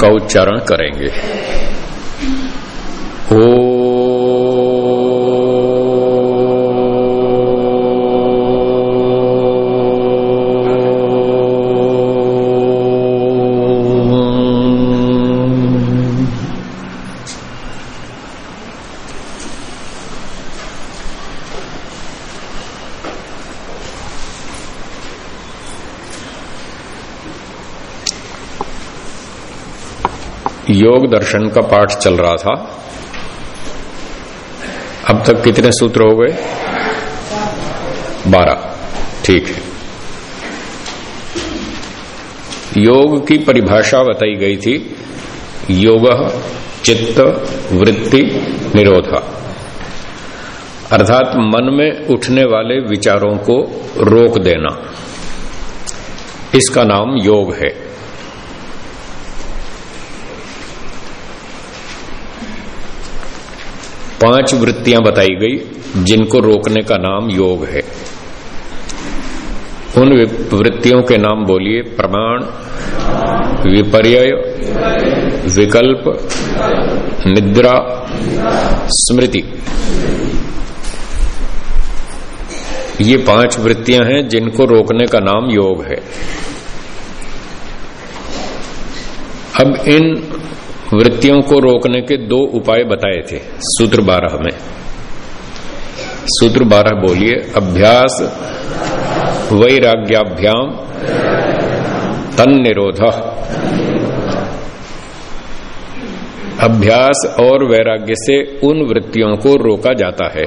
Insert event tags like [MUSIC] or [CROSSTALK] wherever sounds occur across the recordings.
उनका उच्चारण करेंगे। ओ योग दर्शन का पाठ चल रहा था। अब तक कितने सूत्र हो गए? बारह। ठीक है। योग की परिभाषा बताई गई थी। योग, चित्त, वृत्ति, निरोधा। अर्थात मन में उठने वाले विचारों को रोक देना। इसका नाम योग है। पाँच वृत्तियाँ बताई गई, जिनको रोकने का नाम योग है। उन वृत्तियों के नाम बोलिए, प्रमाण विपर्य विकल्प, निद्रा, स्मृति। ये पाँच वृत्तियाँ हैं, जिनको रोकने का नाम योग है। अब इन वृत्तियों को रोकने के दो उपाय बताए थे, सूत्र बारह में। सूत्र बारह बोलिए, अभ्यास वैराग्याभ्याम तन निरोध। अभ्यास और वैराग्य से उन वृत्तियों को रोका जाता है।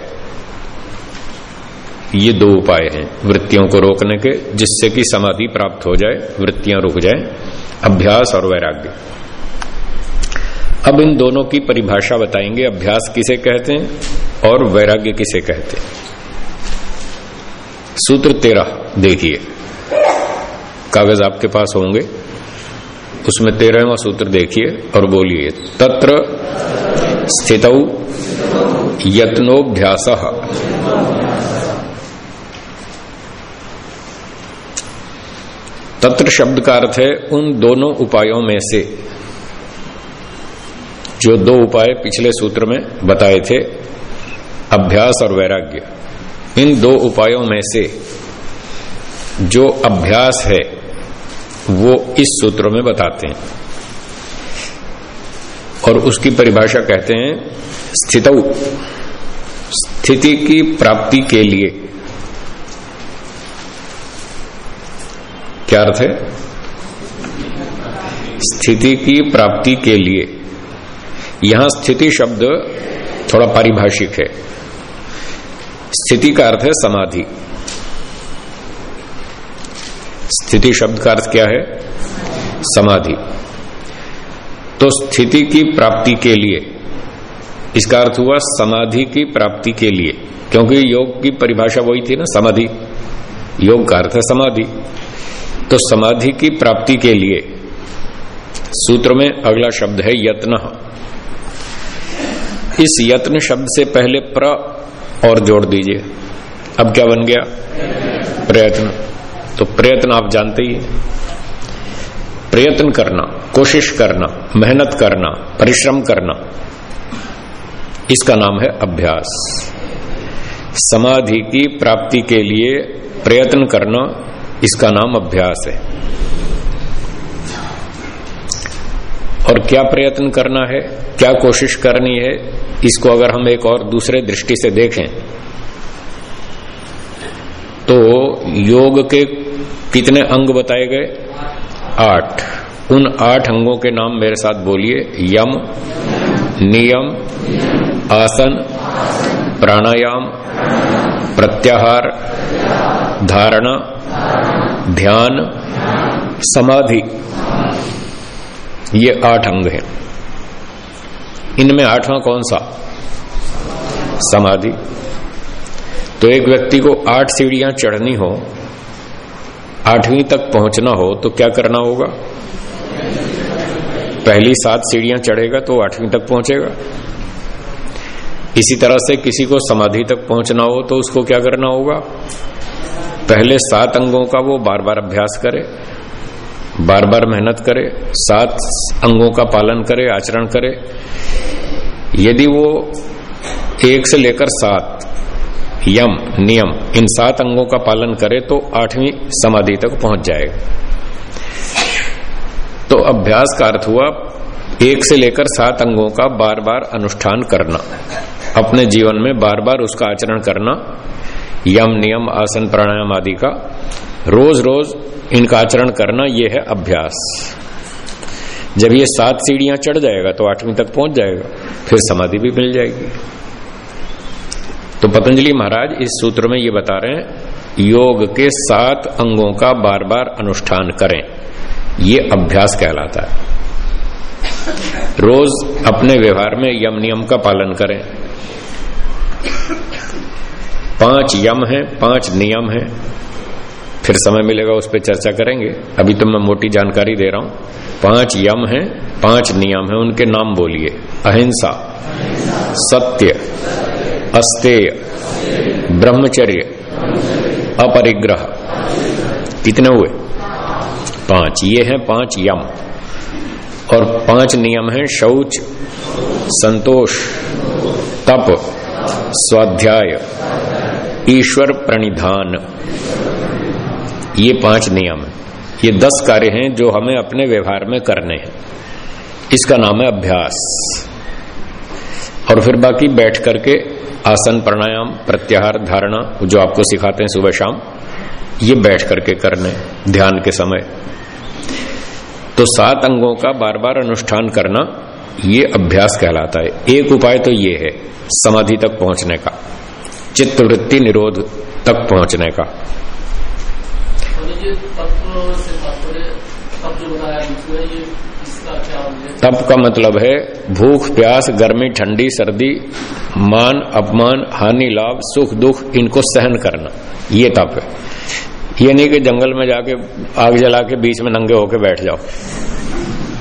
ये दो उपाय हैं, वृत्तियों को रोकने के, जिससे कि समाधि प्राप्त हो जाए, वृत्तियाँ रुक जाए, अभ्यास और वैराग्य। अब इन दोनों की परिभाषा बताएँगे, अभ्यास किसे कहते हैं और वैराग्य किसे कहते हैं। सूत्र तेरह, देखिए। कागज़ आपके पास होंगे। उसमें तेरहवा सूत्र देखिए और बोलिए, तत्र स्थित यत्नोभ्यास। तत्र शब्द का अर्थ है उन दोनों उपायों में से। जो दो उपाय पिछले सूत्र में बताए थे, अभ्यास और वैराग्य, इन दो उपायों में से जो अभ्यास है, वो इस सूत्र में बताते हैं। और उसकी परिभाषा कहते हैं, स्थित, स्थिति की प्राप्ति के लिए। क्या अर्थ है? स्थिति की प्राप्ति के लिए। यहाँ स्थिति शब्द थोड़ा पारिभाषिक है। स्थिति का अर्थ है समाधि। स्थिति शब्द का अर्थ क्या है? समाधि। तो स्थिति की प्राप्ति के लिए, इसका अर्थ हुआ समाधि की प्राप्ति के लिए, क्योंकि योग की परिभाषा वही थी ना, समाधि। योग का अर्थ है समाधि। तो समाधि की प्राप्ति के लिए, सूत्र में अगला शब्द है यत्न। इस यत्न शब्द से पहले प्र और जोड़ दीजिए। अब क्या बन गया? प्रयत्न। तो प्रयत्न आप जानते ही प्रयत्न करना, कोशिश करना, मेहनत करना, परिश्रम करना। इसका नाम है अभ्यास। समाधि की प्राप्ति के लिए प्रयत्न करना, इसका नाम अभ्यास है। और क्या प्रयत्न करना है, क्या कोशिश करनी है, इसको अगर हम एक और दूसरे दृष्टि से देखें तो योग के कितने अंग बताए गए? आठ। उन आठ अंगों के नाम मेरे साथ बोलिए। यम, नियम, आसन, प्राणायाम, प्रत्याहार, धारणा, ध्यान, समाधि। ये आठ अंग हैं। इनमें आठवां कौन सा? समाधि। तो एक व्यक्ति को आठ सीढ़ियाँ चढ़नी हो, आठवीं तक पहुँचना हो तो क्या करना होगा? पहली सात सीढ़ियाँ चढ़ेगा तो आठवीं तक पहुंचेगा। इसी तरह से किसी को समाधि तक पहुँचना हो तो उसको क्या करना होगा? पहले सात अंगों का वो बार बार अभ्यास करे बार बार मेहनत करे, सात अंगों का पालन करे, आचरण करे। यदि वो एक से लेकर सात, यम, नियम, इन सात अंगों का पालन करे तो आठवीं समाधि तक पहुँच जाएगा। तो अभ्यास का अर्थ हुआ, एक से लेकर सात अंगों का बार बार अनुष्ठान करना। अपने जीवन में बार बार उसका आचरण करना, यम, नियम, आसन, प्राणायाम आदि का। रोज रोज इनका आचरण करना यह है अभ्यास। जब ये सात सीढ़ियाँ चढ़ जाएगा तो आठवीं तक पहुँच जाएगा, फिर समाधि भी मिल जाएगी। तो पतंजलि महाराज इस सूत्र में ये बता रहे हैं, योग के सात अंगों का बार बार अनुष्ठान करें। ये अभ्यास कहलाता है। रोज अपने व्यवहार में यम नियम का पालन करें। पाँच यम है, पाँच नियम है। फिर समय मिलेगा उस पर चर्चा करेंगे। अभी तो मैं मोटी जानकारी दे रहा हूँ। पाँच यम है, पाँच नियम है, उनके नाम बोलिए। अहिंसा, सत्य, अस्तेय, ब्रह्मचर्य, अपरिग्रह। कितने हुए? पाँच। ये हैं पाँच यम। और पाँच नियम हैं शौच, संतोष, तप, स्वाध्याय, ईश्वर प्रणिधान। ये पाँच नियम है। ये दस कार्य हैं जो हमें अपने व्यवहार में करने हैं। इसका नाम है अभ्यास। और फिर बाकी बैठ करके आसन, प्राणायाम, प्रत्याहार, धारणा, जो आपको सिखाते हैं सुबह शाम, ये बैठ करके करने ध्यान के समय। तो सात अंगों का बार बार अनुष्ठान करना, ये अभ्यास कहलाता है। एक उपाय तो ये है, समाधि तक पहुँचने का चित्त वृत्ति निरोध तक पहुँचने का। तप का मतलब है भूख, प्यास, गर्मी, ठंडी, सर्दी, मान, अपमान, हानि, लाभ, सुख, दुख, इनको सहन करना। ये तप है। ये नहीं कि जंगल में जाके, आग जला के बीच में नंगे होके बैठ जाओ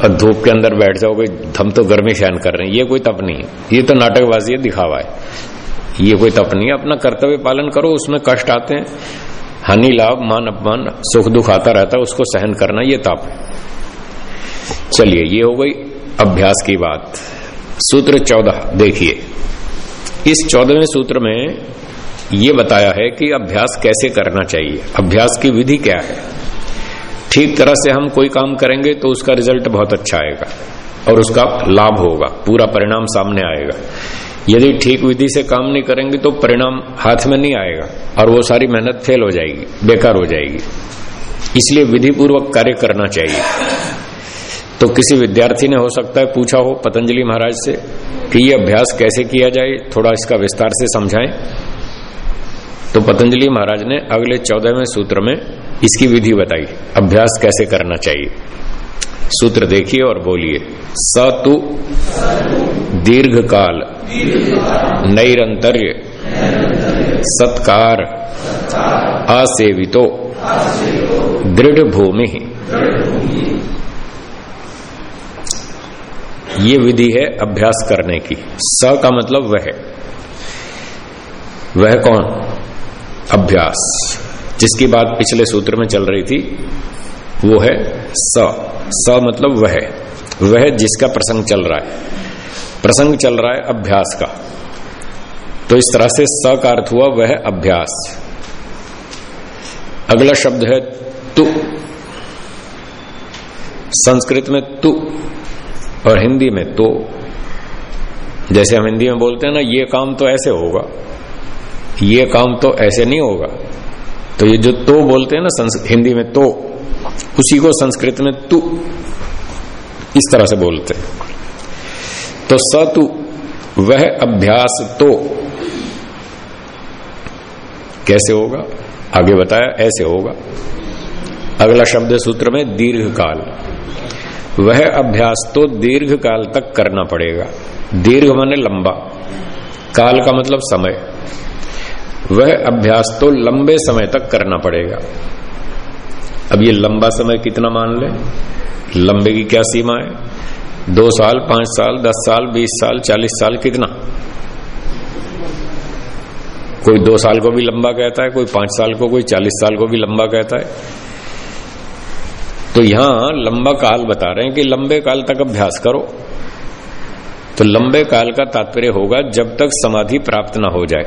और धूप के अंदर बैठ जाओगे हम तो गर्मी सहन कर रहे हैं। ये कोई तप नहीं है। ये तो नाटकबाजी है, दिखावा है। ये कोई तप नहीं है। अपना कर्तव्य पालन करो, उसमें कष्ट आते हैं। हानि, लाभ, मान, अपमान, सुख, दुख आता रहता है, उसको सहन करना, ये ताप चलिए, ये हो गई अभ्यास की बात। सूत्र चौदह, देखिए। इस चौदहवें सूत्र में ये बताया है कि अभ्यास कैसे करना चाहिए। अभ्यास की विधि क्या है? ठीक तरह से हम कोई काम करेंगे तो उसका रिज़ल्ट बहुत अच्छा आएगा और उसका लाभ होगा, पूरा परिणाम सामने आएगा। यदि ठीक विधि से काम नहीं करेंगे तो परिणाम हाथ में नहीं आएगा और वो सारी मेहनत फेल हो जाएगी, बेकार हो जाएगी। इसलिए विधि पूर्वक कार्य करना चाहिए। तो किसी विद्यार्थी ने हो सकता है पूछा हो पतंजलि महाराज से कि ये अभ्यास कैसे किया जाए, थोड़ा इसका विस्तार से समझाएँ। तो पतंजलि महाराज ने अगले चौदहवें सूत्र में इसकी विधि बताई, अभ्यास कैसे करना चाहिए। सूत्र देखिए और बोलिए। सतु दीर्घ काल नैरंतर्य, सत्कार असेवितो दृढ़ भूमि ये विधि है अभ्यास करने की। स का मतलब वह। वह कौन? अभ्यास। जिसकी बात पिछले सूत्र में चल रही थी वो है स। स मतलब वह। वह जिसका प्रसंग चल रहा है। प्रसंग चल रहा है अभ्यास का। तो इस तरह से स का अर्थ हुआ वह अभ्यास। अगला शब्द है तु। संस्कृत में तु और हिंदी में तो। जैसे हम हिंदी में बोलते हैं ना, ये काम तो ऐसे होगा। ये काम तो ऐसे नहीं होगा। तो ये जो तो बोलते हैं ना हिंदी में तो। उसी को संस्कृत में तु इस तरह से बोलते तो सतु वह अभ्यास तो। कैसे होगा? आगे बताया, ऐसे होगा। अगला शब्द सूत्र में दीर्घ काल वह अभ्यास तो दीर्घ काल तक करना पड़ेगा। दीर्घ माने लंबा। काल का मतलब समय। वह अभ्यास तो लंबे समय तक करना पड़ेगा। अब ये लंबा समय कितना मान ले? लंबे की क्या सीमा है? दो साल, पाँच साल, दस साल, बीस साल, चालीस साल कितना? कोई दो साल को भी लंबा कहता है, कोई पाँच साल को, कोई चालीस साल को भी लंबा कहता है। तो यहाँ लंबा काल बता रहे हैं कि लंबे काल तक अभ्यास करो। तो लंबे काल का तात्पर्य होगा, जब तक समाधि प्राप्त ना हो जाए,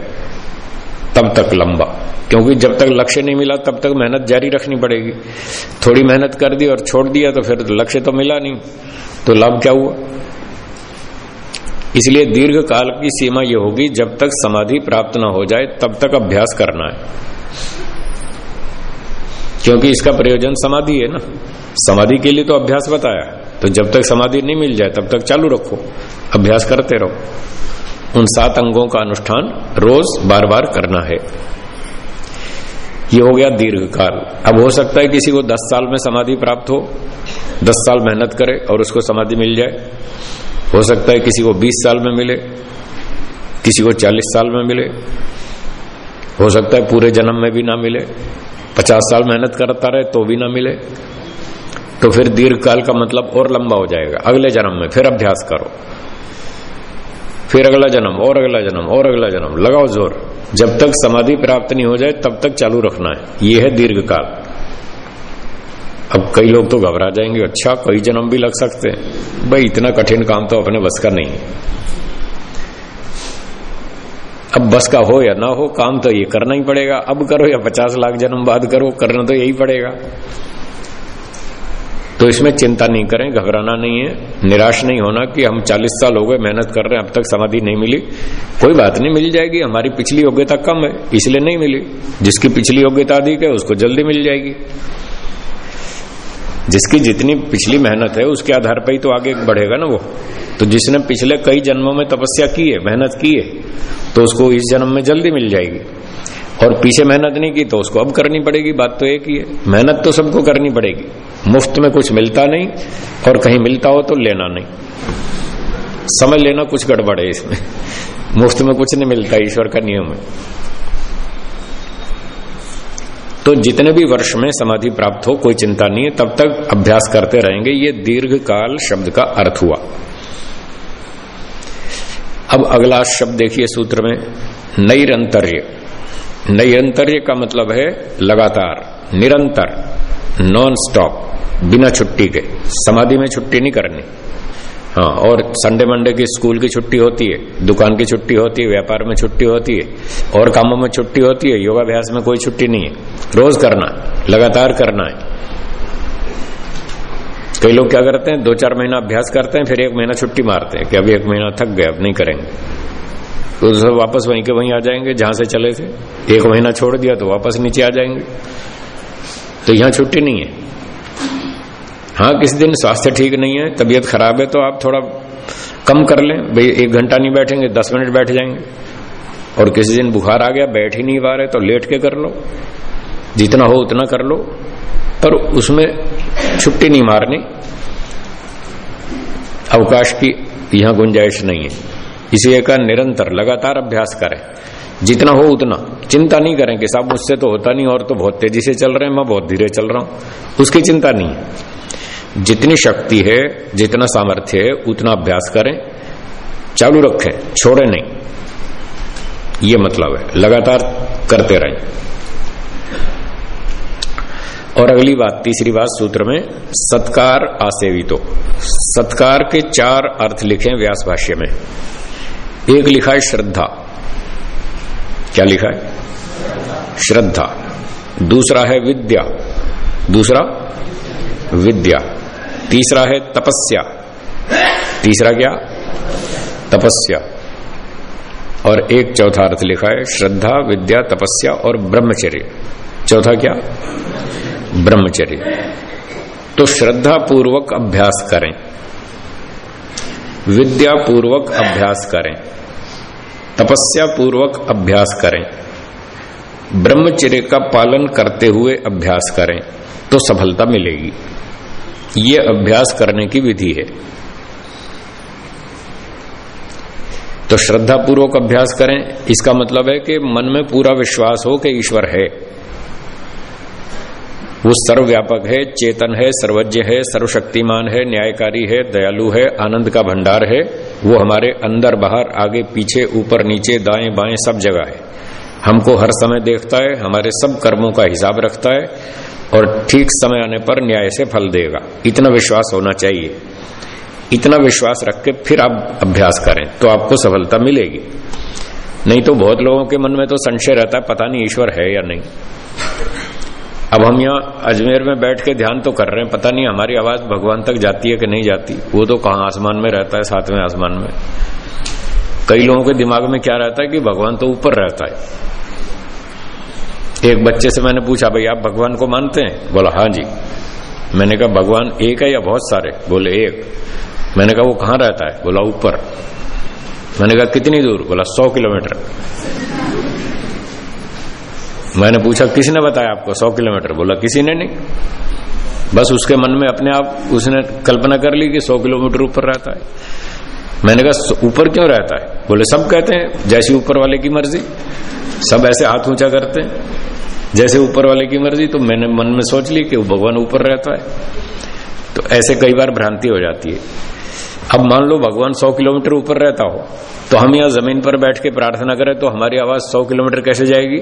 तब तक लंबा। क्योंकि जब तक लक्ष्य नहीं मिला, तब तक मेहनत जारी रखनी पड़ेगी। थोड़ी मेहनत कर दी और छोड़ दिया तो फिर लक्ष्य तो मिला नहीं। तो लाभ क्या हुआ? इसलिए दीर्घ काल की सीमा यह होगी, जब तक समाधि प्राप्त ना हो जाए, तब तक अभ्यास करना है। क्योंकि इसका प्रयोजन समाधि है ना। समाधि के लिए तो अभ्यास बताया तो जब तक समाधि नहीं मिल जाए, तब तक चालू रखो। अभ्यास करते रहो। उन सात अंगों का अनुष्ठान रोज बार बार करना है। ये हो गया दीर्घ काल अब हो सकता है किसी को दस साल में समाधि प्राप्त हो, दस साल मेहनत करे और उसको समाधि मिल जाए। हो सकता है किसी को बीस साल में मिले, किसी को चालीस साल में मिले। हो सकता है पूरे जन्म में भी ना मिले, पचास साल मेहनत करता रहे तो भी ना मिले। तो फिर दीर्घ काल का मतलब और लंबा हो जाएगा। अगले जन्म में फिर अभ्यास करो। फिर अगला जन्म, और अगला जन्म, और अगला जन्म। लगाओ ज़ोर। जब तक समाधि प्राप्त नहीं हो जाए, तब तक चालू रखना है। ये है दीर्घ काल अब कई लोग तो घबरा जाएँगे अच्छा कई जन्म भी लग सकते हैं। भाई, इतना कठिन काम तो अपने बस का नहीं अब बस का हो या ना हो, काम तो ये करना ही पड़ेगा। अब करो या पचास लाख जन्म बाद करो, करना तो यही पड़ेगा। तो इसमें चिंता नहीं करें, घबराना नहीं है, निराश नहीं होना कि हम 40 साल हो गए मेहनत कर रहे हैं, अब तक समाधि नहीं मिली। कोई बात नहीं, मिल जाएगी, हमारी पिछली योग्यता कम है, इसलिए नहीं मिली। जिसकी पिछली योग्यता अधिक है, उसको जल्दी मिल जाएगी। जिसकी जितनी पिछली मेहनत है, उसके आधार पर ही तो आगे बढ़ेगा ना वो। तो जिसने पिछले कई जन्मों में तपस्या की है, मेहनत की है तो उसको इस जन्म में जल्दी मिल जाएगी। और पीछे मेहनत नहीं की तो उसको अब करनी पड़ेगी, बात तो एक ही है। मेहनत तो सबको करनी पड़ेगी। मुफ़्त में कुछ मिलता नहीं और कहीं मिलता हो तो लेना नहीं। समझ लेना कुछ गड़बड़ है इसमें। मुफ़्त में कुछ नहीं मिलता ईश्वर का नियम है। तो जितने भी वर्ष में समाधि प्राप्त हो, कोई चिंता नहीं है, तब तक अभ्यास करते रहेंगे। ये दीर्घ काल शब्द का अर्थ हुआ। अब अगला शब्द देखिए सूत्र में, नैरंतर्य। नैरंतर्य का मतलब है लगातार, निरंतर नॉन स्टॉप बिना छुट्टी के। समाधि में छुट्टी नहीं करनी। हाँ और संडे मंडे की स्कूल की छुट्टी होती है, दुकान की छुट्टी होती है, व्यापार में छुट्टी होती है, और कामों में छुट्टी होती है, योगाभ्यास में कोई छुट्टी नहीं है। रोज करना है, लगातार करना है। कई लोग क्या करते हैं, दो चार महीना अभ्यास करते हैं, फिर एक महीना छुट्टी मारते हैं, कि अभी एक महीना थक गए, अब नहीं करेंगे। तो सब वापस वहीं के वहीं आ जाएँगे, जहाँ से चले थे। एक महीना छोड़ दिया तो वापस नीचे आ जाएँगे। तो यहाँ छुट्टी नहीं है। हाँ किसी दिन स्वास्थ्य ठीक नहीं है, तबीयत खराब है तो आप थोड़ा कम कर लें। भाई, एक घंटा नहीं बैठेंगे, दस मिनट बैठ जाएँगे। और किसी दिन बुखार आ गया, बैठ ही नहीं पा रहे तो लेट के कर लो। जितना हो उतना कर लो। पर उसमें छुट्टी नहीं मारनी। अवकाश की यहाँ गुंजाइश नहीं है। इसलिए का निरंतर लगातार अभ्यास करें। जितना हो उतना। चिंता नहीं करें कि साहब मुझसे तो होता नहीं, और तो बहुत तेज़ी से चल रहे हैं, मैं बहुत धीरे चल रहा हूँ। उसकी चिंता नहीं। है जितनी शक्ति है, जितना सामर्थ्य है, उतना अभ्यास करें। चालू रखें, छोड़े नहीं। ये मतलब है। लगातार करते रहें। और अगली बात, तीसरी बात सूत्र में, सत्कार आसेवितो। सत्कार के चार अर्थ लिखे व्यास भाष्य में। एक लिखा है श्रद्धा। क्या लिखा है? श्रद्धा। दूसरा है विद्या। दूसरा? विद्या। तीसरा है तपस्या। तीसरा क्या? तपस्या। और एक चौथा अर्थ लिखा है श्रद्धा, विद्या, तपस्या और ब्रह्मचर्य। चौथा क्या? ब्रह्मचर्य। तो श्रद्धा पूर्वक अभ्यास करें। विद्या पूर्वक अभ्यास करें। तपस्या पूर्वक अभ्यास करें। ब्रह्मचर्य का पालन करते हुए अभ्यास करें तो सफलता मिलेगी। ये अभ्यास करने की विधि है। तो श्रद्धा पूर्वक अभ्यास करें। इसका मतलब है कि मन में पूरा विश्वास हो कि ईश्वर है। वो सर्वव्यापक है, चेतन है, सर्वज्ञ है, सर्वशक्तिमान है, न्यायकारी है, दयालु है, आनंद का भंडार है। वो हमारे अंदर, बाहर, आगे, पीछे, ऊपर, नीचे, दाएँ, बाएँ, सब जगह है। हमको हर समय देखता है, हमारे सब कर्मों का हिसाब रखता है और ठीक समय आने पर न्याय से फल देगा। इतना विश्वास होना चाहिए। इतना विश्वास रख के फिर आप अभ्यास करें तो आपको सफलता मिलेगी। नहीं तो बहुत लोगों के मन में तो संशय रहता है, पता नहीं ईश्वर है या नहीं। अब हम यहाँ अजमेर में बैठ के ध्यान तो कर रहे हैं, पता नहीं हमारी आवाज़ भगवान तक जाती है कि नहीं जाती। वो तो कहा आसमान में रहता है, सातवें आसमान में। कई लोगों के दिमाग में क्या रहता है कि भगवान तो ऊपर रहता है। एक बच्चे से मैंने पूछा, भाई, आप भगवान को मानते हैं? बोला हाँ जी। मैंने कहा, भगवान एक है या बहुत सारे? बोले, एक। मैंने कहा, वो कहाँ रहता है? बोला, ऊपर। मैंने कहा, कितनी दूर? बोला, सौ किलोमीटर। मैंने पूछा, किसने बताया आपको? सौ किलोमीटर। बोला, किसी ने नहीं। बस उसके मन में अपने आप, उसने कल्पना कर ली कि सौ किलोमीटर ऊपर रहता है। मैंने कहा ऊपर क्यों रहता है? बोले, सब कहते हैं, जैसी ऊपर वाले की मर्ज़ी। सब ऐसे हाथ ऊँचा करते हैं। जैसे ऊपर वाले की मर्ज़ी। तो मैंने मन में सोच ली कि भगवान ऊपर रहता है। तो ऐसे कई बार भ्रांति हो जाती है। अब मान लो, भगवान सौ किलोमीटर ऊपर रहता हो तो हम यहाँ ज़मीन पर बैठ के प्रार्थना करें तो हमारी आवाज़ सौ किलोमीटर कैसे जाएगी?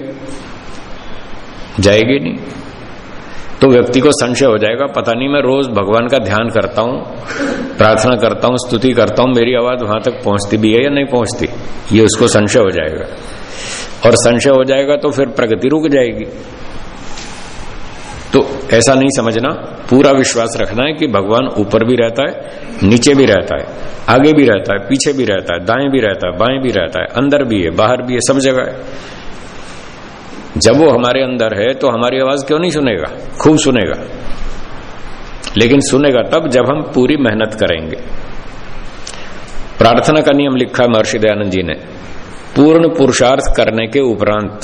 जाएगी नहीं। तो व्यक्ति को संशय हो जाएगा, पता नहीं मैं रोज भगवान का ध्यान करता हूँ, प्रार्थना करता हूँ, स्तुति करता हूँ, मेरी आवाज़ वहाँ तक पहुँचती भी है या नहीं पहुँचती, ये उसको संशय हो जाएगा। और संशय हो जाएगा तो फिर प्रगति रुक जाएगी। तो ऐसा नहीं समझना, पूरा विश्वास रखना है कि भगवान ऊपर भी रहता है, नीचे भी रहता है, आगे भी रहता है, पीछे भी रहता है, दाएँ भी रहता है, बाएँ भी रहता है, अंदर भी है, बाहर भी है, सब जगह है। जब वो हमारे अंदर है तो हमारी आवाज़ क्यों नहीं सुनेगा? खूब सुनेगा। लेकिन सुनेगा तब जब हम पूरी मेहनत करेंगे। प्रार्थना का नियम लिखा महर्षि दयानंद जी ने, पूर्ण पुरुषार्थ करने के उपरांत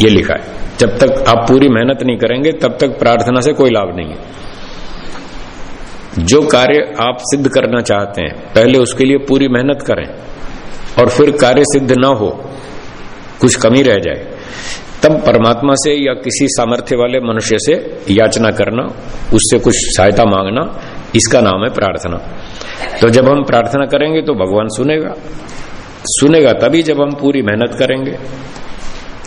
ये लिखा है। जब तक आप पूरी मेहनत नहीं करेंगे, तब तक प्रार्थना से कोई लाभ नहीं है। जो कार्य आप सिद्ध करना चाहते हैं, पहले उसके लिए पूरी मेहनत करें और फिर कार्य सिद्ध ना हो, कुछ कमी रह जाए। तब परमात्मा से या किसी सामर्थ्य वाले मनुष्य से याचना करना, उससे कुछ सहायता मांगना, इसका नाम है प्रार्थना। तो जब हम प्रार्थना करेंगे तो भगवान सुनेगा। सुनेगा तभी जब हम पूरी मेहनत करेंगे।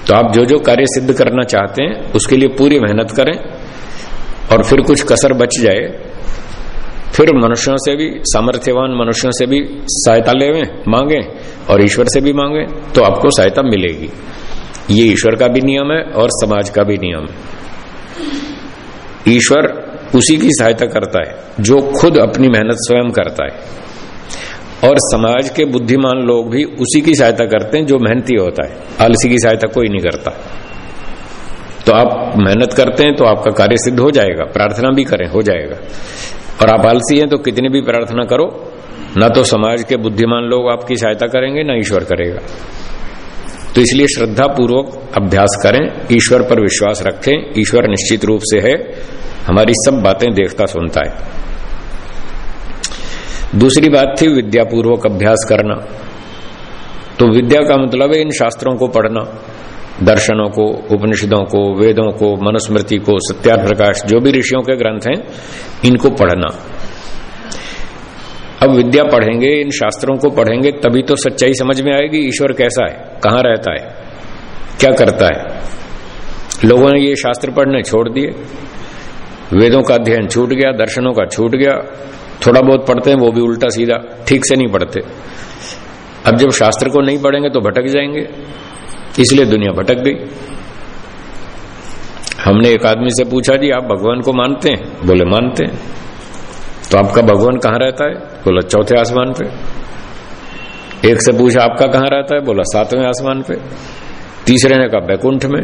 तो आप जो जो कार्य सिद्ध करना चाहते हैं, उसके लिए पूरी मेहनत करें और फिर कुछ कसर बच जाए, फिर मनुष्यों से भी, सामर्थ्यवान मनुष्यों से भी सहायता ले मांगे और ईश्वर से भी मांगे तो आपको सहायता मिलेगी। ये ईश्वर का भी नियम है और समाज का भी नियम है। ईश्वर उसी की सहायता करता है, जो खुद अपनी मेहनत स्वयं करता है। और समाज के बुद्धिमान लोग भी उसी की सहायता करते हैं, जो मेहनती होता है। आलसी की सहायता कोई नहीं करता। तो आप मेहनत करते हैं तो आपका कार्य सिद्ध हो जाएगा, प्रार्थना भी करें, हो जाएगा। और आप आलसी हैं तो कितनी भी प्रार्थना करो, ना तो समाज के बुद्धिमान लोग आपकी सहायता करेंगे, ना ईश्वर करेगा। तो इसलिए श्रद्धा पूर्वक अभ्यास करें, ईश्वर पर विश्वास रखें, ईश्वर निश्चित रूप से है, हमारी सब बातें देखता सुनता है। दूसरी बात थी विद्यापूर्वक अभ्यास करना। तो विद्या का मतलब है इन शास्त्रों को पढ़ना, दर्शनों को, उपनिषदों को, वेदों को, मनुस्मृति को सत्यार्थ प्रकाश जो भी ऋषियों के ग्रंथ हैं, इनको पढ़ना। अब विद्या पढ़ेंगे, इन शास्त्रों को पढ़ेंगे, तभी तो सच्चाई समझ में आएगी, ईश्वर कैसा है, कहाँ रहता है, क्या करता है। लोगों ने ये शास्त्र पढ़ने छोड़ दिए। वेदों का अध्ययन छूट गया, दर्शनों का छूट गया, थोड़ा बहुत पढ़ते हैं, वो भी उल्टा सीधा, ठीक से नहीं पढ़ते। अब जब शास्त्र को नहीं पढ़ेंगे तो भटक जाएँगे, इसलिए दुनिया भटक गई। हमने एक आदमी से पूछा, जी, आप भगवान को मानते हैं? बोले, मानते हैं। तो आपका भगवान कहाँ रहता है? बोला, चौथे आसमान पे। एक से पूछा, आपका कहाँ रहता है? बोला, सातवें आसमान पे। तीसरे ने कहा, बैकुंठ में।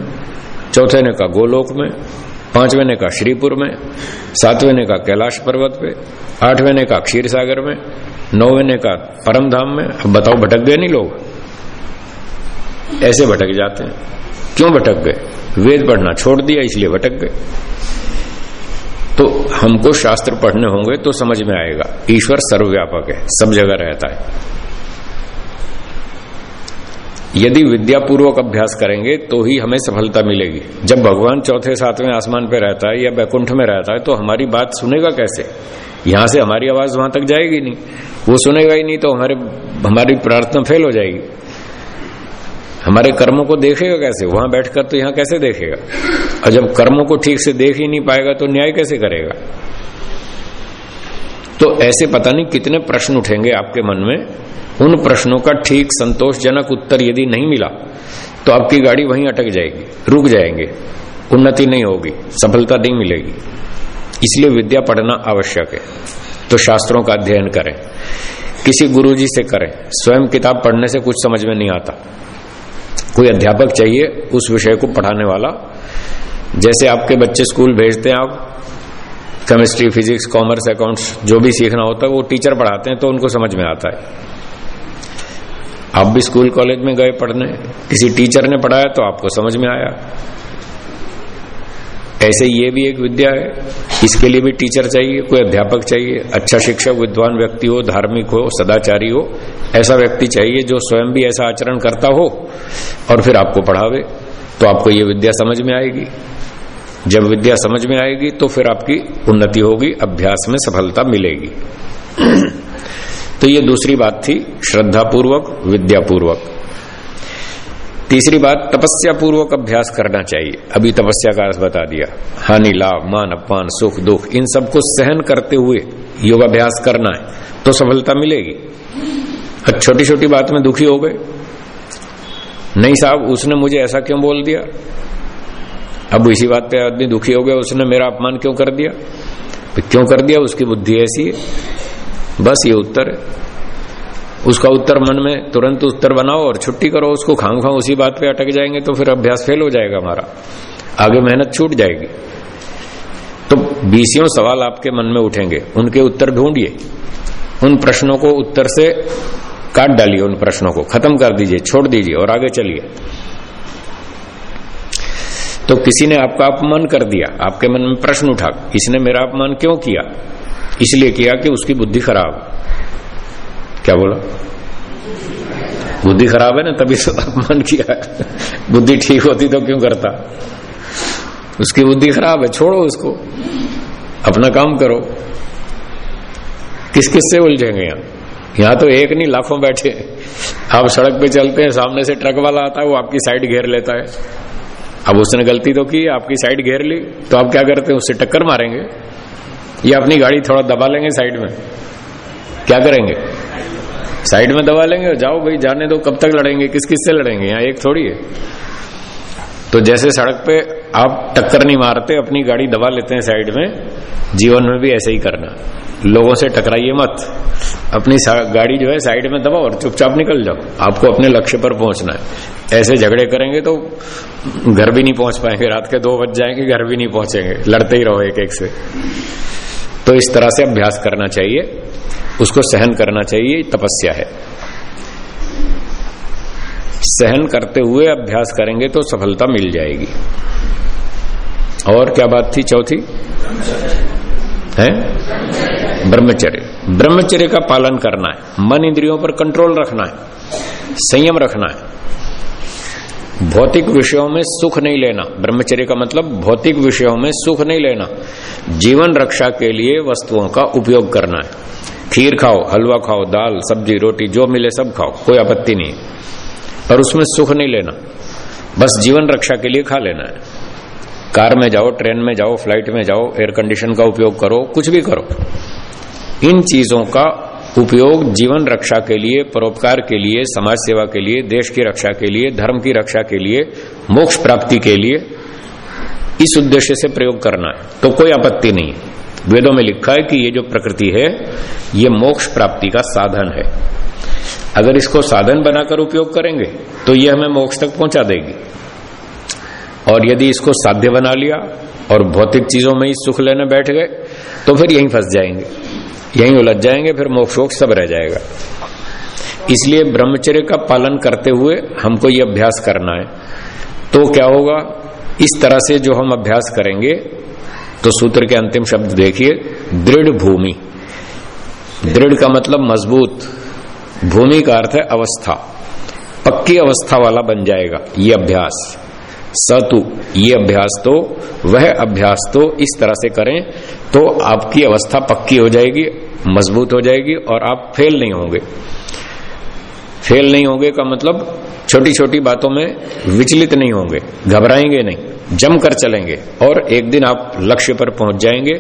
चौथे ने कहा, गोलोक में। पाँचवें ने कहा, श्रीपुर में। सातवें ने कहा, कैलाश पर्वत पे। आठवें ने कहा क्षीर सागर में। नौवें ने कहा परम धाम में। अब बताओ, भटक गए नहीं लोग? ऐसे भटक जाते हैं। क्यों भटक गए? वेद पढ़ना छोड़ दिया, इसलिए भटक गए। तो हमको शास्त्र पढ़ने होंगे तो समझ में आएगा। ईश्वर सर्वव्यापक है, सब जगह रहता है। यदि विद्यापूर्वक अभ्यास करेंगे तो ही हमें सफलता मिलेगी। जब भगवान चौथे, सातवें आसमान पर रहता है या बैकुंठ में रहता है तो हमारी बात सुनेगा कैसे? यहाँ से हमारी आवाज़ वहाँ तक जाएगी नहीं। वो सुनेगा ही नहीं तो हमारे, हमारी प्रार्थना फेल हो जाएगी। हमारे कर्मों को देखेगा कैसे? वहाँ बैठकर तो यहाँ कैसे देखेगा? और जब कर्मों को ठीक से देख ही नहीं पाएगा तो न्याय कैसे करेगा? तो ऐसे पता नहीं कितने प्रश्न उठेंगे आपके मन में। उन प्रश्नों का ठीक, संतोषजनक उत्तर यदि नहीं मिला तो आपकी गाड़ी वहीं अटक जाएगी, रुक जाएँगे। उन्नति नहीं होगी, सफलता नहीं मिलेगी। इसलिए विद्या पढ़ना आवश्यक है। तो शास्त्रों का अध्ययन करें। किसी गुरुजी से करें। स्वयं किताब पढ़ने से कुछ समझ में नहीं आता। कोई अध्यापक चाहिए उस विषय को पढ़ाने वाला। जैसे आपके बच्चे स्कूल भेजते हैं, आप केमिस्ट्री फिजिक्स कॉमर्स अकाउंट्स जो भी सीखना होता है, वो टीचर पढ़ाते हैं तो उनको समझ में आता है। आप भी स्कूल कॉलेज में गए पढ़ने, किसी टीचर ने पढ़ाया तो आपको समझ में आया। ऐसे ये भी एक विद्या है। इसके लिए भी टीचर चाहिए, कोई अध्यापक चाहिए अच्छा शिक्षक, विद्वान व्यक्ति हो, धार्मिक हो, सदाचारी हो, ऐसा व्यक्ति चाहिए जो स्वयं भी ऐसा आचरण करता हो और फिर आपको पढ़ावे तो आपको ये विद्या समझ में आएगी। जब विद्या समझ में आएगी तो फिर आपकी उन्नति होगी, अभ्यास में सफलता मिलेगी। [CLEARS THROAT] तो ये दूसरी बात थी श्रद्धा पूर्वक विद्या पूर्वक तीसरी बात तपस्या पूर्वक अभ्यास करना चाहिए। अभी तपस्या का अर्थ बता दिया। हानि, लाभ, मान, अपमान, सुख, दुख, इन सबको सहन करते हुए योगाभ्यास करना है तो सफलता मिलेगी। छोटी छोटी बात में दुखी हो गए। नहीं साहब, उसने मुझे ऐसा क्यों बोल दिया? अब इसी बात पे आदमी दुखी हो गया, उसने मेरा अपमान क्यों कर दिया? क्यों कर दिया? उसकी बुद्धि ऐसी है। बस ये उत्तर है। उसका उत्तर मन में तुरंत उत्तर बनाओ और छुट्टी करो, उसको खांग खांग उसी बात पे अटक जाएँगे तो फिर अभ्यास फेल हो जाएगा हमारा। आगे मेहनत छूट जाएगी। तो बीसियों सवाल आपके मन में उठेंगे, उनके उत्तर ढूंढिए। उन प्रश्नों को उत्तर से काट डालिए, उन प्रश्नों को। खत्म कर दीजिए, छोड़ दीजिए और आगे चलिए। तो किसी ने आपका अपमान कर दिया, आपके मन में प्रश्न उठा इसने मेरा अपमान क्यों किया? इसलिए किया कि उसकी बुद्धि खराब क्या बोला? बुद्धि खराब है ना, तभी तो अपमान किया। बुद्धि ठीक होती तो क्यों करता? उसकी बुद्धि खराब है, छोड़ो उसको। अपना काम करो। किस किस से उलझेंगे यहाँ? यहाँ तो एक नहीं, लाखों बैठे। आप सड़क पे चलते हैं, सामने से ट्रक वाला आता है, वो आपकी साइड घेर लेता है। अब उसने गलती तो की, आपकी साइड घेर ली तो आप क्या करते हैं, उससे टक्कर मारेंगे? या अपनी गाड़ी थोड़ा दबा लेंगे साइड में। क्या करेंगे? साइड में दबा लेंगे और जाओ भाई, जाने दो, कब तक लड़ेंगे, किस किस से लड़ेंगे, यहाँ एक थोड़ी है। तो जैसे सड़क पे आप टक्कर नहीं मारते, अपनी गाड़ी दबा लेते हैं साइड में, जीवन में भी ऐसे ही करना। लोगों से टकराइए मत। अपनी गाड़ी जो है साइड में दबाओ और चुपचाप निकल जाओ। आपको अपने लक्ष्य पर पहुँचना है। ऐसे झगड़े करेंगे तो घर भी नहीं पहुँच पाएँगे। रात के दो बज जाएँगे, घर भी नहीं पहुँचेंगे। लड़ते ही रहो एक एक से। तो इस तरह से अभ्यास करना चाहिए, उसको सहन करना चाहिए तपस्या है। सहन करते हुए अभ्यास करेंगे तो सफलता मिल जाएगी। और क्या बात थी चौथी? है? ब्रह्मचर्य। ब्रह्मचर्य का पालन करना है। मन इंद्रियों पर कंट्रोल रखना है। संयम रखना है। भौतिक विषयों में सुख नहीं लेना। ब्रह्मचर्य का मतलब भौतिक विषयों में सुख नहीं लेना। जीवन रक्षा के लिए वस्तुओं का उपयोग करना है। खीर खाओ, हलवा खाओ, दाल, सब्ज़ी, रोटी, जो मिले सब खाओ, कोई आपत्ति नहीं पर उसमें सुख नहीं लेना। बस जीवन रक्षा के लिए खा लेना है। कार में जाओ, ट्रेन में जाओ, फ़्लाइट में जाओ एयर कंडीशन का उपयोग करो, कुछ भी करो। इन चीज़ों का उपयोग जीवन रक्षा के लिए, परोपकार के लिए, समाज सेवा के लिए, देश की रक्षा के लिए, धर्म की रक्षा के लिए, मोक्ष प्राप्ति के लिए, इस उद्देश्य से प्रयोग करना है। तो कोई आपत्ति नहीं। वेदों में लिखा है कि ये जो प्रकृति है, ये मोक्ष प्राप्ति का साधन है। अगर इसको साधन बनाकर उपयोग करेंगे तो ये हमें मोक्ष तक पहुँचा देगी। और यदि इसको साध्य बना लिया और भौतिक चीज़ों में ही सुख लेने बैठ गए तो फिर यहीं फंस जाएँगे। यहीं उलझ जाएँगे, फिर मोक्ष सब रह जाएगा। इसलिए ब्रह्मचर्य का पालन करते हुए हमको ये अभ्यास करना है। तो क्या होगा? इस तरह से जो हम अभ्यास करेंगे तो सूत्र के अंतिम शब्द देखिए, दृढ़ भूमि। दृढ़ का मतलब मज़बूत। भूमि का अर्थ है अवस्था। पक्की अवस्था वाला बन जाएगा ये अभ्यास। सतु, ये अभ्यास तो वह अभ्यास तो इस तरह से करें तो आपकी अवस्था पक्की हो जाएगी। मज़बूत हो जाएगी और आप फेल नहीं होंगे। फेल नहीं होंगे का मतलब छोटी छोटी बातों में विचलित नहीं होंगे, घबराएँगे नहीं जम कर चलेंगे और एक दिन आप लक्ष्य पर पहुँच जाएँगे।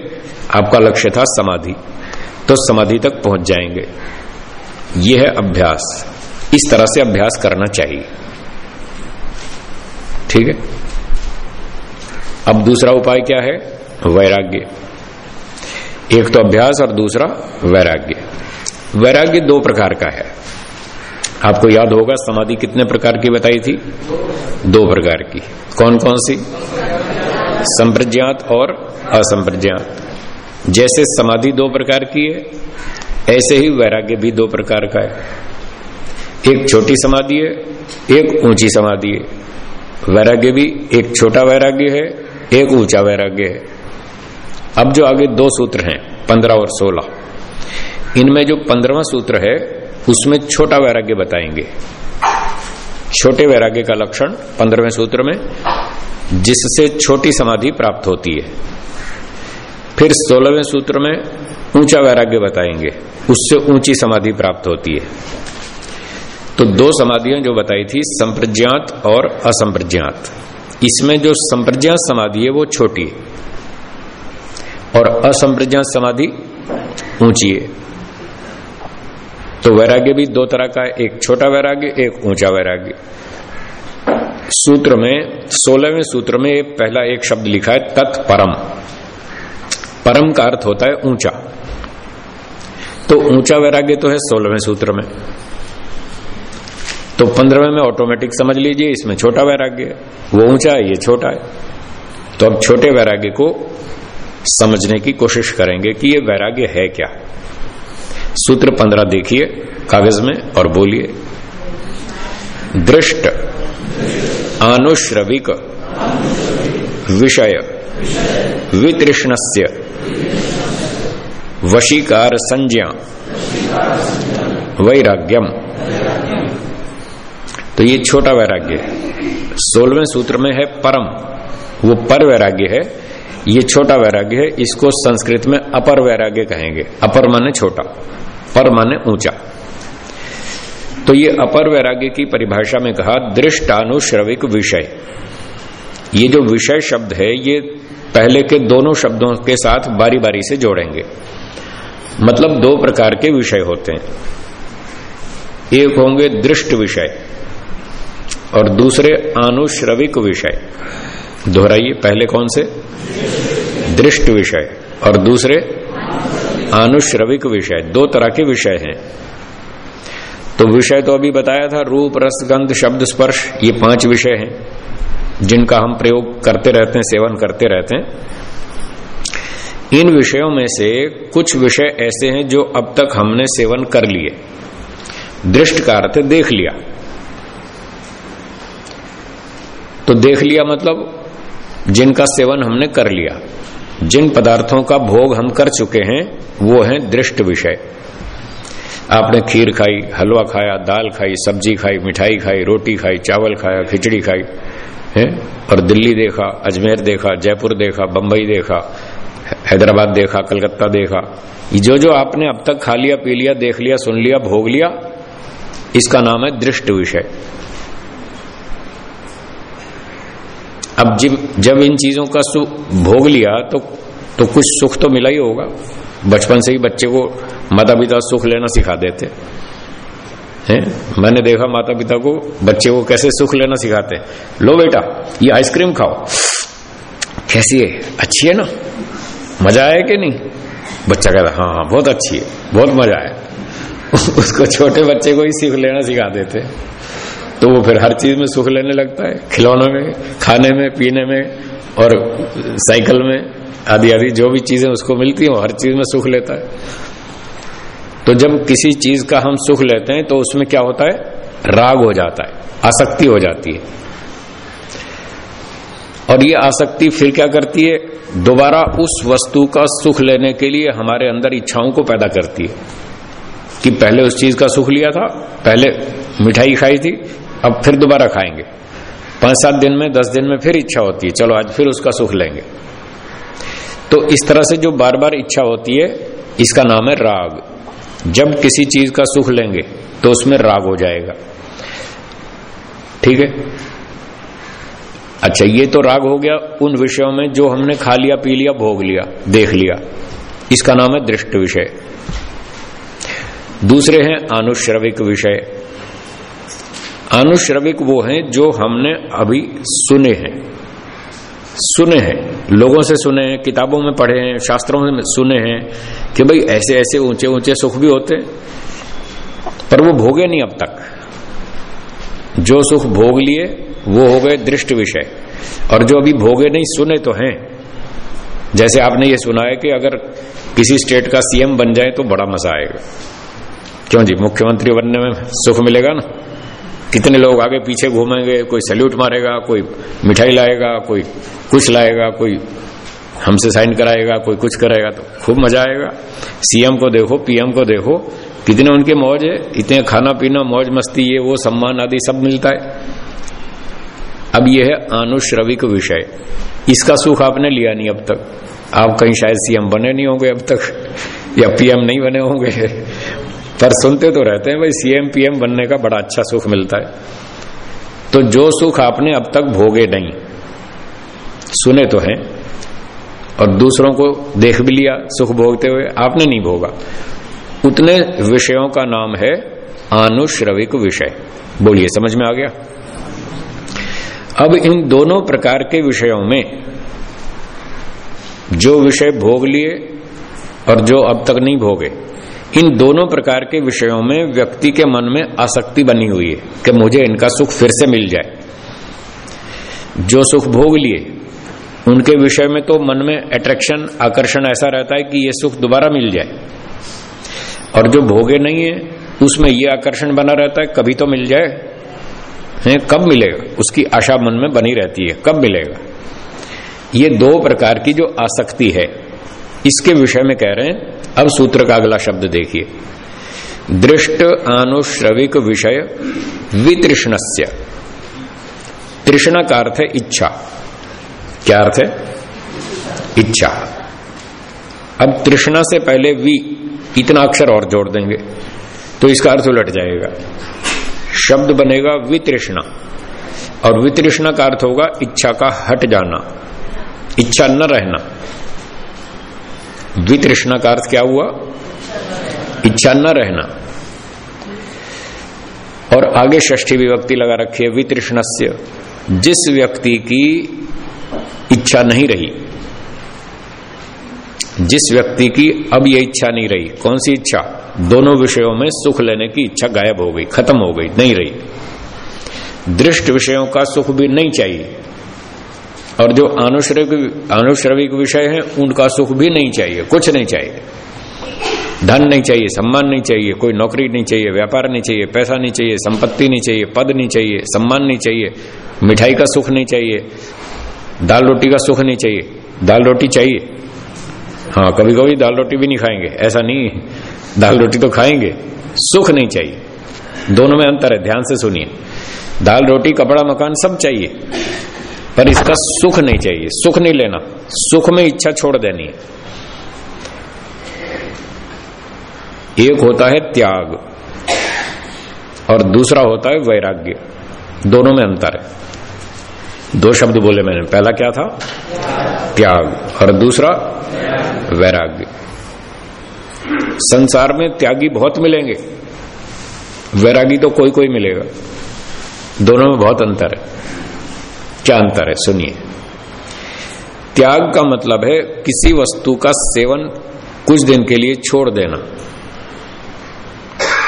आपका लक्ष्य था समाधि तो समाधि तक पहुँच जाएँगे। यह है अभ्यास। इस तरह से अभ्यास करना चाहिए। ठीक है? अब दूसरा उपाय क्या है? वैराग्य। एक तो अभ्यास और दूसरा वैराग्य। वैराग्य दो प्रकार का है। आपको याद होगा, समाधि कितने प्रकार की बताई थी? दो प्रकार की। कौन कौन सी? संप्रज्ञात और असंप्रज्ञात। जैसे समाधि दो प्रकार की है, ऐसे ही वैराग्य भी दो प्रकार का है। एक छोटी समाधि है, एक ऊँची समाधि है। वैराग्य भी एक छोटा वैराग्य है, एक ऊँचा वैराग्य है। अब जो आगे दो सूत्र हैं, पंद्रह और सोलह। इनमें जो पंद्रवा सूत्र है, उसमें छोटा वैराग्य बताएँगे। छोटे वैराग्य का लक्षण पंद्रहवें सूत्र में, जिससे छोटी समाधि प्राप्त होती है। फिर सोलहवें सूत्र में ऊँचा वैराग्य बताएँगे, उससे ऊँची समाधि प्राप्त होती है। तो दो समाधियाँ जो बताई थी, संप्रज्ञात और असंप्रज्ञात। इसमें जो संप्रज्ञात समाधि है, वो छोटी है। और असंप्रज्ञात समाधि ऊँची है। तो वैराग्य भी दो तरह का है, एक छोटा वैराग्य, एक ऊँचा वैराग्य। सूत्र में, सोलहवें सूत्र में पहला एक शब्द लिखा है तत्परम परम। परम का अर्थ होता है ऊँचा। तो ऊँचा वैराग्य तो है सोलहवें सूत्र में। तो पंद्रहवें में ऑटोमेटिक समझ लीजिए, इसमें छोटा वैराग्य वो ऊँचा है, ये छोटा है। तो अब छोटे वैराग्य को समझने की कोशिश करेंगे कि ये वैराग्य है क्या। सूत्र पंद्रह देखिए, कागज़ में, और बोलिए। दृष्ट आनुश्रविक विषय, वितृष्णस्य, वशीकार संज्ञा, वैराग्यम। तो ये छोटा वैराग्य है। सोलवें सूत्र में है परम। वो पर वैराग्य है ये छोटा वैराग्य है, इसको संस्कृत में अपर वैराग्य कहेंगे। अपर माने छोटा, पर माने ऊँचा। तो ये अपर वैराग्य की परिभाषा में कहा, दृष्टानुश्रविक विषय। ये जो विषय शब्द है, ये पहले के दोनों शब्दों के साथ बारी बारी से जोड़ेंगे। मतलब दो प्रकार के विषय होते हैं। एक होंगे दृष्ट विषय और दूसरे आनुश्रविक विषय। दोहराइए, पहले कौन से? दृष्ट विषय। और दूसरे? आनुश्रविक विषय। दो तरह के विषय हैं। तो विषय तो अभी बताया था, रूप, रस, गंध, शब्द, स्पर्श, ये पाँच विषय हैं, जिनका हम प्रयोग करते रहते हैं, सेवन करते रहते हैं। इन विषयों में से कुछ विषय ऐसे हैं जो अब तक हमने सेवन कर लिए। दृष्ट का अर्थ देख लिया। तो देख लिया मतलब जिनका सेवन हमने कर लिया, जिन पदार्थों का भोग हम कर चुके हैं, वो है दृष्ट विषय। आपने खीर खाई, हलवा खाया, दाल खाई, सब्ज़ी खाई, मिठाई खाई, रोटी खाई, चावल खाया, खिचड़ी खाई, है? और दिल्ली देखा, अजमेर देखा, जयपुर देखा, बंबई देखा, हैदराबाद देखा, कलकत्ता देखा। जो जो आपने अब तक खा लिया, पी लिया, देख लिया, सुन लिया, भोग लिया, इसका नाम है दृष्ट विषय। अब जब जब इन चीज़ों का सुख भोग लिया तो तो कुछ सुख तो मिला ही होगा। बचपन से ही बच्चे को माता पिता सुख लेना सिखा देते। हैं? मैंने देखा माता पिता को, बच्चे को कैसे सुख लेना सिखाते। लो बेटा, ये आइसक्रीम खाओ। कैसी है? अच्छी है ना? मज़ा आया कि नहीं? बच्चा कहता हाँ हाँ बहुत अच्छी है, बहुत मज़ा आया। [LAUGHS] उसको छोटे बच्चे को ही सीख लेना सिखा देते। तो वो फिर हर चीज़ में सुख लेने लगता है। खिलौने में, खाने में, पीने में और साइकिल में आदि आदि जो भी चीज़ें उसको मिलती है, वो हर चीज़ में सुख लेता है। तो जब किसी चीज़ का हम सुख लेते हैं तो उसमें क्या होता है? राग हो जाता है, आसक्ति हो जाती है। और ये आसक्ति फिर क्या करती है? दोबारा उस वस्तु का सुख लेने के लिए हमारे अंदर इच्छाओं को पैदा करती है। कि पहले उस चीज़ का सुख लिया था, पहले मिठाई खाई थी अब फिर दोबारा खाएँगे। पाँच सात दिन में, दस दिन में फिर इच्छा होती है, चलो आज फिर उसका सुख लेंगे। तो इस तरह से जो बार बार इच्छा होती है, इसका नाम है राग। जब किसी चीज़ का सुख लेंगे तो उसमें राग हो जाएगा। ठीक है? अच्छा ये तो राग हो गया उन विषयों में जो हमने खा लिया, पी लिया, भोग लिया, देख लिया। इसका नाम है दृष्ट विषय। दूसरे हैं अनुश्रविक विषय। अनुश्रविक वो हैं जो हमने अभी सुने हैं। सुने हैं। लोगों से सुने हैं, किताबों में पढ़े हैं, शास्त्रों में सुने हैं कि भाई ऐसे ऐसे ऊँचे ऊँचे सुख भी होते पर वो भोगे नहीं अब तक। जो सुख भोग लिए, वो हो गए दृष्ट विषय। और जो अभी भोगे नहीं, सुने तो हैं। जैसे आपने ये सुना है कि अगर किसी स्टेट का सीएम बन जाए तो बड़ा मज़ा आएगा। क्यों जी? मुख्यमंत्री बनने में सुख मिलेगा ना? कितने लोग आगे पीछे घूमेंगे, कोई सैल्यूट मारेगा, कोई मिठाई लाएगा, कोई कुछ लाएगा, कोई हमसे साइन कराएगा, कोई कुछ कराएगा तो खूब मज़ा आएगा। सीएम को देखो, पीएम को देखो, कितने उनके मौज है, इतने खाना पीना, मौज मस्ती, ये वो सम्मान आदि सब मिलता है। अब यह है आनुश्रविक विषय। इसका सुख आपने लिया नहीं अब तक। आप कहीं शायद सीएम बने नहीं होंगे अब तक, या पीएम नहीं बने होंगे। पर सुनते तो रहते हैं, भाई सीएम पीएम बनने का बड़ा अच्छा सुख मिलता है। तो जो सुख आपने अब तक भोगे नहीं, सुने तो हैं, और दूसरों को देख भी लिया सुख भोगते हुए, आपने नहीं भोगा। उतने विषयों का नाम है आनुश्रविक विषय। बोलिए, समझ में आ गया? अब इन दोनों प्रकार के विषयों में जो विषय भोग लिए और जो अब तक नहीं भोगे इन दोनों प्रकार के विषयों में व्यक्ति के मन में आसक्ति बनी हुई है कि मुझे इनका सुख फिर से मिल जाए। जो सुख भोग लिए, उनके विषय में तो मन में अट्रैक्शन आकर्षण ऐसा रहता है कि ये सुख दोबारा मिल जाए। और जो भोगे नहीं है, उसमें ये आकर्षण बना रहता है, कभी तो मिल जाए। है, कब मिलेगा? उसकी आशा मन में बनी रहती है, कब मिलेगा? ये दो प्रकार की जो आसक्ति है इसके विषय में कह रहे हैं, अब सूत्र का अगला शब्द देखिए। दृष्ट आनुश्रविक विषय वितृष्णस्य। तृष्णा का अर्थ है इच्छा। क्या अर्थ है? इच्छा। अब तृष्णा से पहले वी, इतना अक्षर और जोड़ देंगे तो इसका अर्थ उलट जाएगा। शब्द बनेगा वितृष्णा, और वितृष्णा का अर्थ होगा इच्छा का हट जाना, इच्छा न रहना। द्वितृष्णा का अर्थ क्या हुआ? इच्छा न रहना। और आगे षष्ठी विभक्ति लगा रखी है, वितृष्णस्य। जिस व्यक्ति की इच्छा नहीं रही, जिस व्यक्ति की अब ये इच्छा नहीं रही, कौन सी इच्छा? दोनों विषयों में सुख लेने की इच्छा गायब हो गई, खत्म हो गई, नहीं रही। दृष्ट विषयों का सुख भी नहीं चाहिए। और जो अनुश्रविक अनुश्रविक विषय है उनका सुख भी नहीं चाहिए कुछ नहीं चाहिए धन नहीं चाहिए सम्मान नहीं चाहिए कोई नौकरी नहीं चाहिए व्यापार नहीं चाहिए पैसा नहीं चाहिए संपत्ति नहीं चाहिए पद नहीं चाहिए सम्मान नहीं चाहिए मिठाई का सुख नहीं चाहिए दाल रोटी का सुख नहीं चाहिए दाल रोटी चाहिए हाँ कभी कभी दाल रोटी भी नहीं खाएँगे ऐसा नहीं है दाल रोटी तो खाएँगे सुख नहीं चाहिए दोनों में अंतर है ध्यान से सुनिए दाल रोटी कपड़ा मकान सब चाहिए पर इसका सुख नहीं चाहिए। सुख नहीं लेना। सुख में इच्छा छोड़ देनी है। एक होता है त्याग और दूसरा होता है वैराग्य। दोनों में अंतर है। दो शब्द बोले मैंने। पहला क्या था? त्याग और दूसरा वैराग्य। संसार में त्यागी बहुत मिलेंगे। वैरागी तो कोई कोई मिलेगा। दोनों में बहुत अंतर है। क्या अंतर है? सुनिए। त्याग का मतलब है किसी वस्तु का सेवन कुछ दिन के लिए छोड़ देना।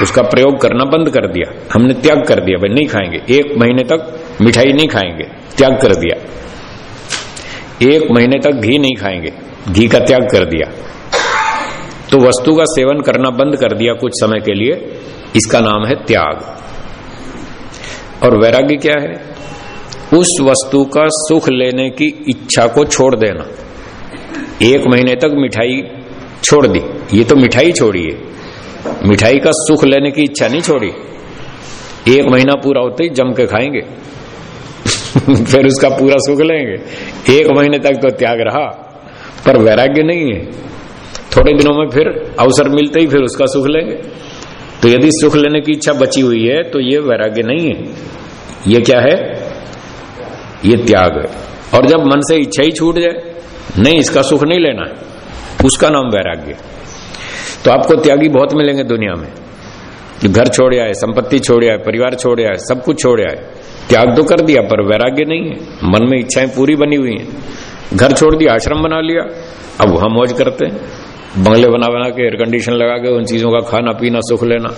उसका प्रयोग करना बंद कर दिया। हमने त्याग कर दिया, भाई, नहीं खाएँगे। एक महीने तक मिठाई नहीं खाएँगे। त्याग कर दिया। एक महीने तक घी नहीं खाएँगे। घी का त्याग कर दिया। तो वस्तु का सेवन करना बंद कर दिया कुछ समय के लिए। इसका नाम है त्याग। और वैराग्य क्या है? उस वस्तु का सुख लेने की इच्छा को छोड़ देना। एक महीने तक मिठाई छोड़ दी। ये तो मिठाई छोड़ी है। मिठाई का सुख लेने की इच्छा नहीं छोड़ी। एक महीना पूरा होते ही जम के खाएँगे। [LAUGHS] फिर उसका पूरा सुख लेंगे। एक महीने तक तो त्याग रहा। पर वैराग्य नहीं है। थोड़े दिनों में फिर अवसर मिलते ही फिर उसका सुख लेंगे। तो यदि सुख लेने की इच्छा बची हुई है तो ये वैराग्य नहीं है। ये क्या है? ये त्याग है। और जब मन से इच्छा ही छूट जाए, नहीं, इसका सुख नहीं लेना है। उसका नाम वैराग्य। तो आपको त्यागी बहुत मिलेंगे दुनिया में। घर छोड़ आए, संपत्ति छोड़ आए, परिवार छोड़ आए, सब कुछ छोड़ आए। त्याग तो कर दिया, पर वैराग्य नहीं है। मन में इच्छाएँ पूरी बनी हुई हैं। घर छोड़ दिया, आश्रम बना लिया। अब वहाँ मौज करते हैं। बंगले बना बना के एयर कंडीशन लगा के, उन चीज़ों का खाना, पीना, सुख लेना।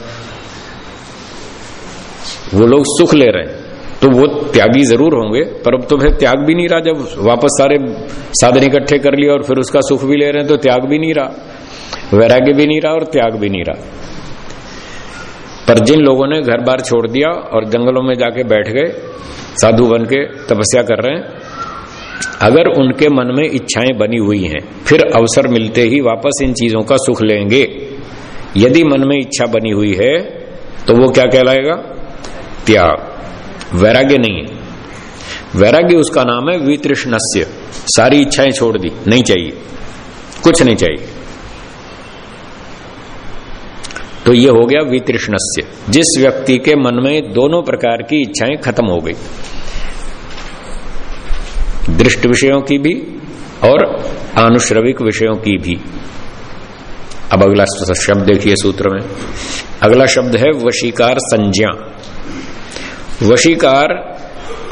वो लोग सुख ले रहे हैं। तो वो त्यागी ज़रूर होंगे, पर अब तो फिर त्याग भी नहीं रहा। जब वापस सारे साधन इकट्ठे कर लिए और फिर उसका सुख भी ले रहे हैं तो त्याग भी नहीं रहा, वैराग्य भी नहीं रहा और त्याग भी नहीं रहा। पर जिन लोगों ने घर बार छोड़ दिया और जंगलों में जाके बैठ गए, साधु बन के तपस्या कर रहे हैं, अगर उनके मन में इच्छाएँ बनी हुई हैं, फिर अवसर मिलते ही वापस इन चीज़ों का सुख लेंगे। यदि मन में इच्छा बनी हुई है तो वो क्या कहलाएगा? त्याग। वैराग्य नहीं है। वैराग्य उसका नाम है वितृष्णस्य। सारी इच्छाएँ छोड़ दी, नहीं चाहिए। कुछ नहीं चाहिए। तो ये हो गया वितृष्णस्य। जिस व्यक्ति के मन में दोनों प्रकार की इच्छाएँ खत्म हो गई। दृष्ट विषयों की भी और आनुश्रविक विषयों की भी। अब अगला शब्द देखिए सूत्र में। अगला शब्द है वशीकार संज्ञा। वशीकार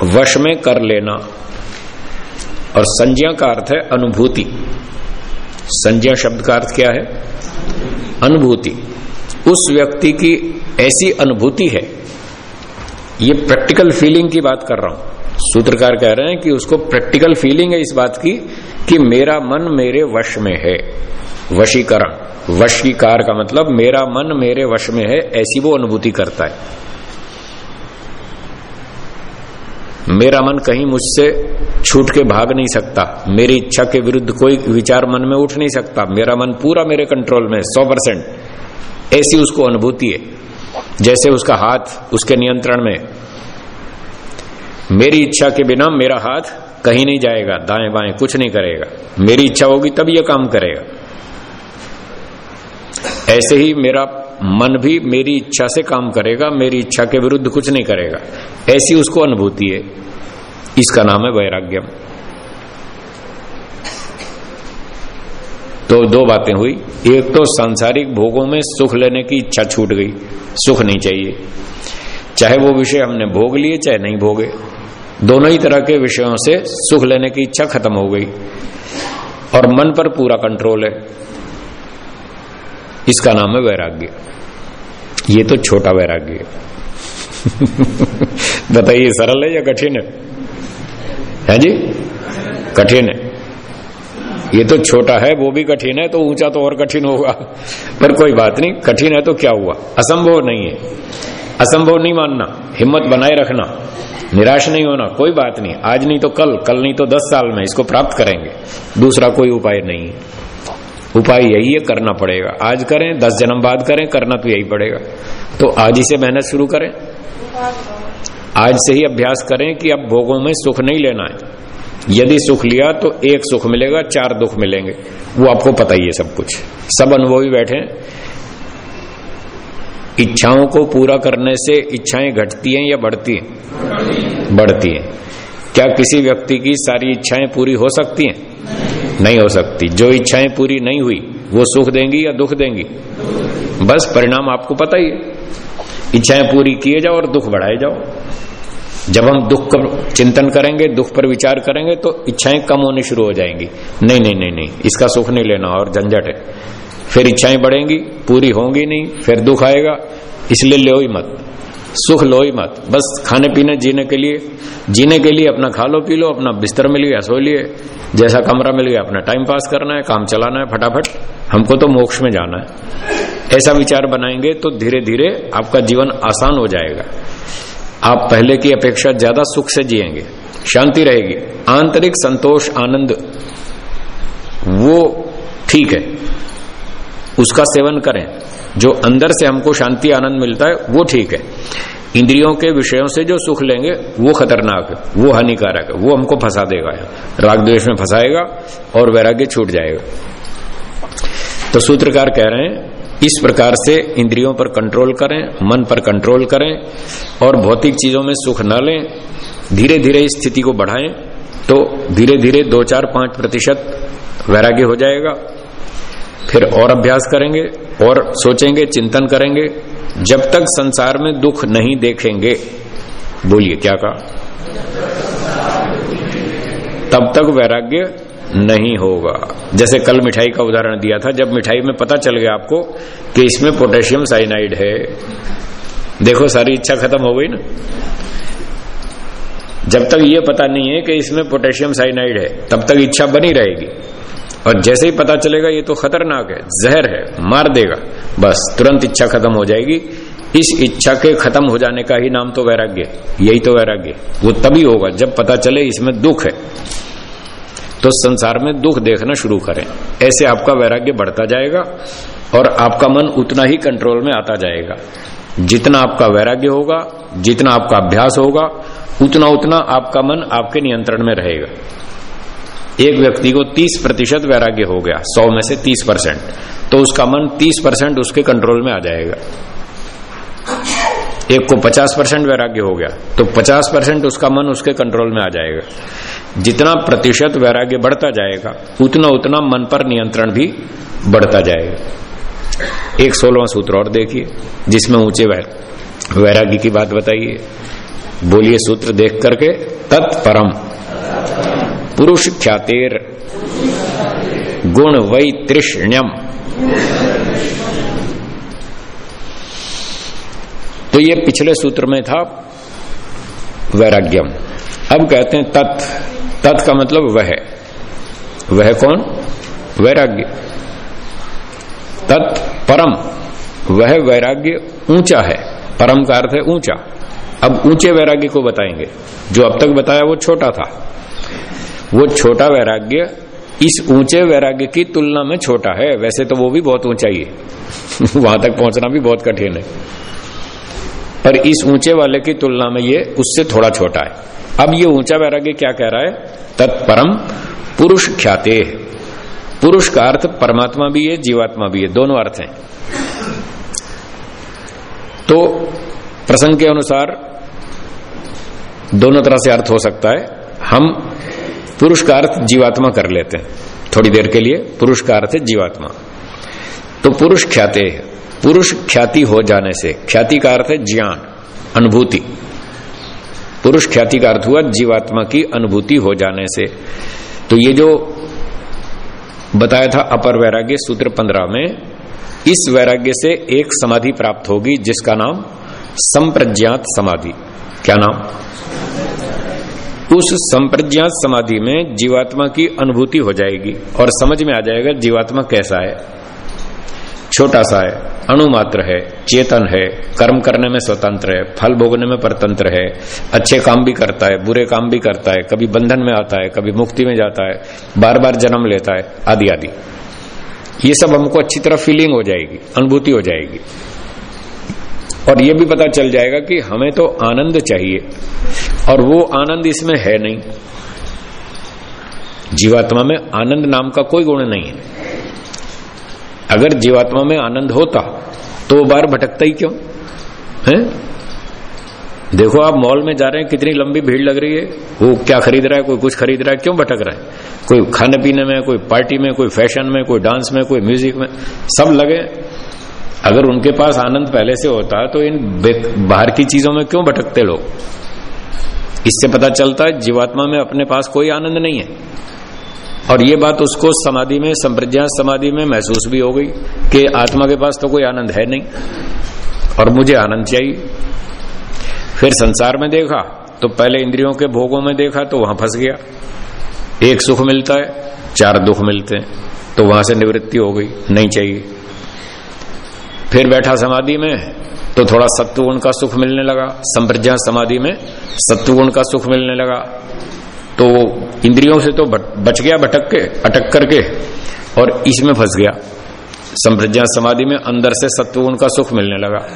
वश में कर लेना। और संज्ञा का अर्थ है अनुभूति। संज्ञा शब्द का अर्थ क्या है? अनुभूति। उस व्यक्ति की ऐसी अनुभूति है। ये प्रैक्टिकल फीलिंग की बात कर रहा हूँ। सूत्रकार कह रहे हैं कि उसको प्रैक्टिकल फीलिंग है इस बात की कि मेरा मन मेरे वश में है। वशीकरण। वशीकार का मतलब मेरा मन मेरे वश में है, ऐसी वो अनुभूति करता है। मेरा मन कहीं मुझसे छूट के भाग नहीं सकता। मेरी इच्छा के विरुद्ध कोई विचार मन में उठ नहीं सकता। मेरा मन पूरा मेरे कंट्रोल में, सौ परसेंट। ऐसी उसको अनुभूति है। जैसे उसका हाथ उसके नियंत्रण में। मेरी इच्छा के बिना मेरा हाथ कहीं नहीं जाएगा, दाएँ बाएँ कुछ नहीं करेगा। मेरी इच्छा होगी तब यह काम करेगा। ऐसे ही मेरा मन भी मेरी इच्छा से काम करेगा, मेरी इच्छा के विरुद्ध कुछ नहीं करेगा। ऐसी उसको अनुभूति है। इसका नाम है वैराग्यम। तो दो बातें हुई। एक तो सांसारिक भोगों में सुख लेने की इच्छा छूट गई। सुख नहीं चाहिए। चाहे वो विषय हमने भोग लिए, चाहे नहीं भोगे। दोनों ही तरह के विषयों से सुख लेने की इच्छा खत्म हो गई। और मन पर पूरा कंट्रोल है। इसका नाम है वैराग्य। ये तो छोटा वैराग्य [LAUGHS] बताइए, सरल है या कठिन है? है जी? कठिन है। ये तो छोटा है, वो भी कठिन है तो ऊँचा तो और कठिन होगा। पर कोई बात नहीं, कठिन है तो क्या हुआ? असंभव नहीं है। असंभव नहीं मानना, हिम्मत बनाए रखना, निराश नहीं होना, कोई बात नहीं। आज नहीं तो कल कल नहीं तो दस साल में इसको प्राप्त करेंगे। दूसरा कोई उपाय नहीं। है उपाय यही है, करना पड़ेगा। आज करें, दस जन्म बाद करें, करना तो यही पड़ेगा। तो आज ही से मेहनत शुरू करें। आज से ही अभ्यास करें कि अब भोगों में सुख नहीं लेना है। यदि सुख लिया तो एक सुख मिलेगा, चार दुख मिलेंगे। वो आपको पता ही है सब कुछ। सब अनुभवी बैठे इच्छाओं को पूरा करने से इच्छाएँ घटती हैं या बढ़ती हैं? बढ़ती हैं। क्या किसी व्यक्ति की सारी इच्छाएँ पूरी हो सकती हैं? नहीं हो सकती। जो इच्छाएँ पूरी नहीं हुई, वो सुख देंगी या दुख देंगी? बस परिणाम आपको पता ही है। इच्छाएँ पूरी किए जाओ और दुख बढ़ाए जाओ। जब हम दुख का चिंतन करेंगे, दुख पर विचार करेंगे तो इच्छाएँ कम होनी शुरू हो जाएँगी। नहीं नहीं नहीं नहीं, इसका सुख नहीं लेना और झंझट है। फिर इच्छाएँ बढ़ेंगी, पूरी होंगी नहीं, फिर दुख आएगा, इसलिए लो ही मत। सुख लो ही मत। बस खाने पीने, जीने के लिए। जीने के लिए अपना खा लो, पी लो, अपना बिस्तर मिल गया सो लिए। जैसा कमरा मिल गया अपना टाइम पास करना है, काम चलाना है, फटाफट। हमको तो मोक्ष में जाना है। ऐसा विचार बनाएँगे तो धीरे धीरे आपका जीवन आसान हो जाएगा। आप पहले की अपेक्षा ज़्यादा सुख से जिएँगे। शांति रहेगी। आंतरिक संतोष, आनंद, वो ठीक है। उसका सेवन करें। जो अंदर से हमको शांति, आनंद मिलता है, वो ठीक है। इंद्रियों के विषयों से जो सुख लेंगे, वो खतरनाक है, वो हानिकारक है, वो हमको फंसा देगा। राग द्वेष में फंसाएगा और वैराग्य छूट जाएगा। तो सूत्रकार कह रहे हैं, इस प्रकार से इंद्रियों पर कंट्रोल करें, मन पर कंट्रोल करें और भौतिक चीज़ों में सुख न लें धीरे धीरे इस स्थिति को बढ़ाएँ तो धीरे धीरे दो चार पाँच प्रतिशत वैराग्य हो जाएगा। फिर और अभ्यास करेंगे और सोचेंगे, चिंतन करेंगे, जब तक संसार में दुख नहीं देखेंगे। बोलिए, क्या कहा? तब तक वैराग्य नहीं होगा। जैसे कल मिठाई का उदाहरण दिया था, जब मिठाई में पता चल गया आपको कि इसमें पोटेशियम साइनाइड है। देखो, सारी इच्छा खत्म हो गई ना। जब तक ये पता नहीं है कि इसमें पोटेशियम साइनाइड है, तब तक इच्छा बनी रहेगी। और जैसे ही पता चलेगा ये तो खतरनाक है, जहर है, मार देगा। बस, तुरंत इच्छा खत्म हो जाएगी। इस इच्छा के खत्म हो जाने का ही नाम तो वैराग्य यही तो वैराग्य वो तभी होगा जब पता चले इसमें दुख है। तो संसार में दुख देखना शुरू करें। ऐसे आपका वैराग्य बढ़ता जाएगा और आपका मन उतना ही कंट्रोल में आता जाएगा। जितना आपका वैराग्य होगा, जितना आपका अभ्यास होगा उतना उतना आपका मन आपके नियंत्रण में रहेगा। एक व्यक्ति को 30 प्रतिशत वैराग्य हो गया 100 में से 30 परसेंट तो उसका मन 30 परसेंट उसके कंट्रोल में आ जाएगा। एक को 50 परसेंट वैराग्य हो गया तो 50 परसेंट उसका मन उसके कंट्रोल में आ जाएगा। जितना प्रतिशत वैराग्य बढ़ता जाएगा, उतना उतना मन पर नियंत्रण भी बढ़ता जाएगा। एक सोलवा सूत्र और देखिए, जिसमें ऊँचे वैराग्य की बात बताइए। बोलिए सूत्र देख करके, तत्परम। पुरुष ख्यातेर गुण वै तृष्ण्यम। तो ये पिछले सूत्र में था वैराग्यम। अब कहते हैं तत्। तत् का मतलब वह। वह कौन? वैराग्य। तत् परम। वह वैराग्य ऊँचा है। परम का अर्थ है ऊँचा। अब ऊँचे वैराग्य को बताएँगे। जो अब तक बताया वो छोटा था। वो छोटा वैराग्य, इस ऊँचे वैराग्य की तुलना में छोटा है। वैसे तो वो भी बहुत ऊँचा ही है। [LAUGHS] वहाँ तक पहुँचना भी बहुत कठिन है। पर इस ऊँचे वाले की तुलना में ये उससे थोड़ा छोटा है। अब ये ऊँचा वैराग्य क्या कह रहा है? तत्परम पुरुष ख्याते। पुरुष का अर्थ परमात्मा भी है, जीवात्मा भी है। दोनों अर्थ हैं। तो प्रसंग के अनुसार दोनों तरह से अर्थ हो सकता है। हम पुरुष का अर्थ जीवात्मा कर लेते हैं। थोड़ी देर के लिए पुरुष का अर्थ है जीवात्मा। तो पुरुष ख्याते पुरुष ख्याति हो जाने से ख्याति का अर्थ है ज्ञान, अनुभूति। पुरुष ख्याति का अर्थ हुआ जीवात्मा की अनुभूति हो जाने से। तो ये जो बताया था अपर वैराग्य सूत्र पंद्रह में, इस वैराग्य से एक समाधि प्राप्त होगी जिसका नाम संप्रज्ञात समाधि। क्या नाम? उस संप्रज्ञात समाधि में जीवात्मा की अनुभूति हो जाएगी और समझ में आ जाएगा जीवात्मा कैसा है। छोटा सा है, अणुमात्र है, चेतन है, कर्म करने में स्वतंत्र है, फल भोगने में परतंत्र है, अच्छे काम भी करता है, बुरे काम भी करता है, कभी बंधन में आता है, कभी मुक्ति में जाता है बार बार जन्म लेता है आदि आदि ये सब हमको अच्छी तरह फीलिंग हो जाएगी, अनुभूति हो जाएगी। और ये भी पता चल जाएगा कि हमें तो आनंद चाहिए। और वो आनंद इसमें है नहीं। जीवात्मा में आनंद नाम का कोई गुण नहीं है। अगर जीवात्मा में आनंद होता तो वो बार भटकता ही क्यों? है? देखो आप मॉल में जा रहे हैं, कितनी लंबी भीड़ लग रही है। वो क्या खरीद रहा है, कोई कुछ खरीद रहा है, क्यों भटक रहा है? कोई खाने पीने में, कोई पार्टी में, कोई फ़ैशन में, कोई डांस में, कोई म्यूज़िक में, सब लगे। अगर उनके पास आनंद पहले से होता तो इन बाहर की चीज़ों में क्यों भटकते लोग? इससे पता चलता है जीवात्मा में अपने पास कोई आनंद नहीं है। और ये बात उसको समाधि में, संप्रज्ञा समाधि में महसूस भी हो गई कि आत्मा के पास तो कोई आनंद है नहीं और मुझे आनंद चाहिए। फिर संसार में देखा तो पहले इंद्रियों के भोगों में देखा तो वहाँ फंस गया। एक सुख मिलता है, चार दुख मिलते हैं तो वहाँ से निवृत्ति हो गई, नहीं चाहिए। फिर बैठा समाधि में तो थोड़ा सत्वगुण का सुख मिलने लगा। संप्रज्ञा समाधि में सत्वगुण का सुख मिलने लगा। तो इंद्रियों से तो बच गया भटक के, अटक करके और इसमें फंस गया। संप्रज्ञा समाधि में अंदर से सत्वगुण का सुख मिलने लगा।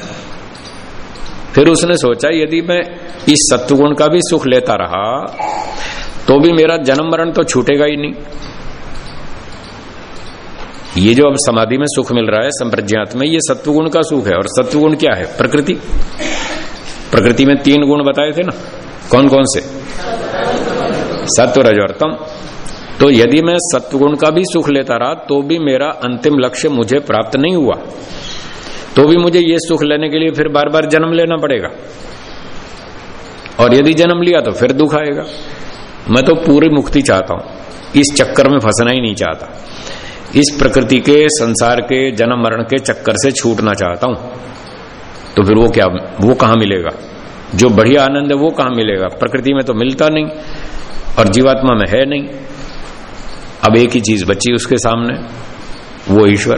फिर उसने सोचा, यदि मैं इस सत्वगुण का भी सुख लेता रहा तो भी मेरा जन्म मरण तो छूटेगा ही नहीं। ये जो अब समाधि में सुख मिल रहा है, संप्रज्ञात में, ये सत्वगुण का सुख है। और सत्वगुण क्या है? प्रकृति। प्रकृति में तीन गुण बताए थे ना? कौन कौन से? सत्व रज और तम। तो यदि मैं सत्वगुण का भी सुख लेता रहा तो भी मेरा अंतिम लक्ष्य मुझे प्राप्त नहीं हुआ। तो भी मुझे ये सुख लेने के लिए फिर बार बार जन्म लेना पड़ेगा। और यदि जन्म लिया तो फिर दुख आएगा। मैं तो पूरी मुक्ति चाहता हूँ। इस चक्कर में फंसना ही नहीं चाहता। इस प्रकृति के, संसार के, जन्म मरण के चक्कर से छूटना चाहता हूँ। तो फिर वो क्या, वो कहाँ मिलेगा? जो बढ़िया आनंद है वो कहाँ मिलेगा? प्रकृति में तो मिलता नहीं, और जीवात्मा में है नहीं। अब एक ही चीज़ बची उसके सामने, वो ईश्वर।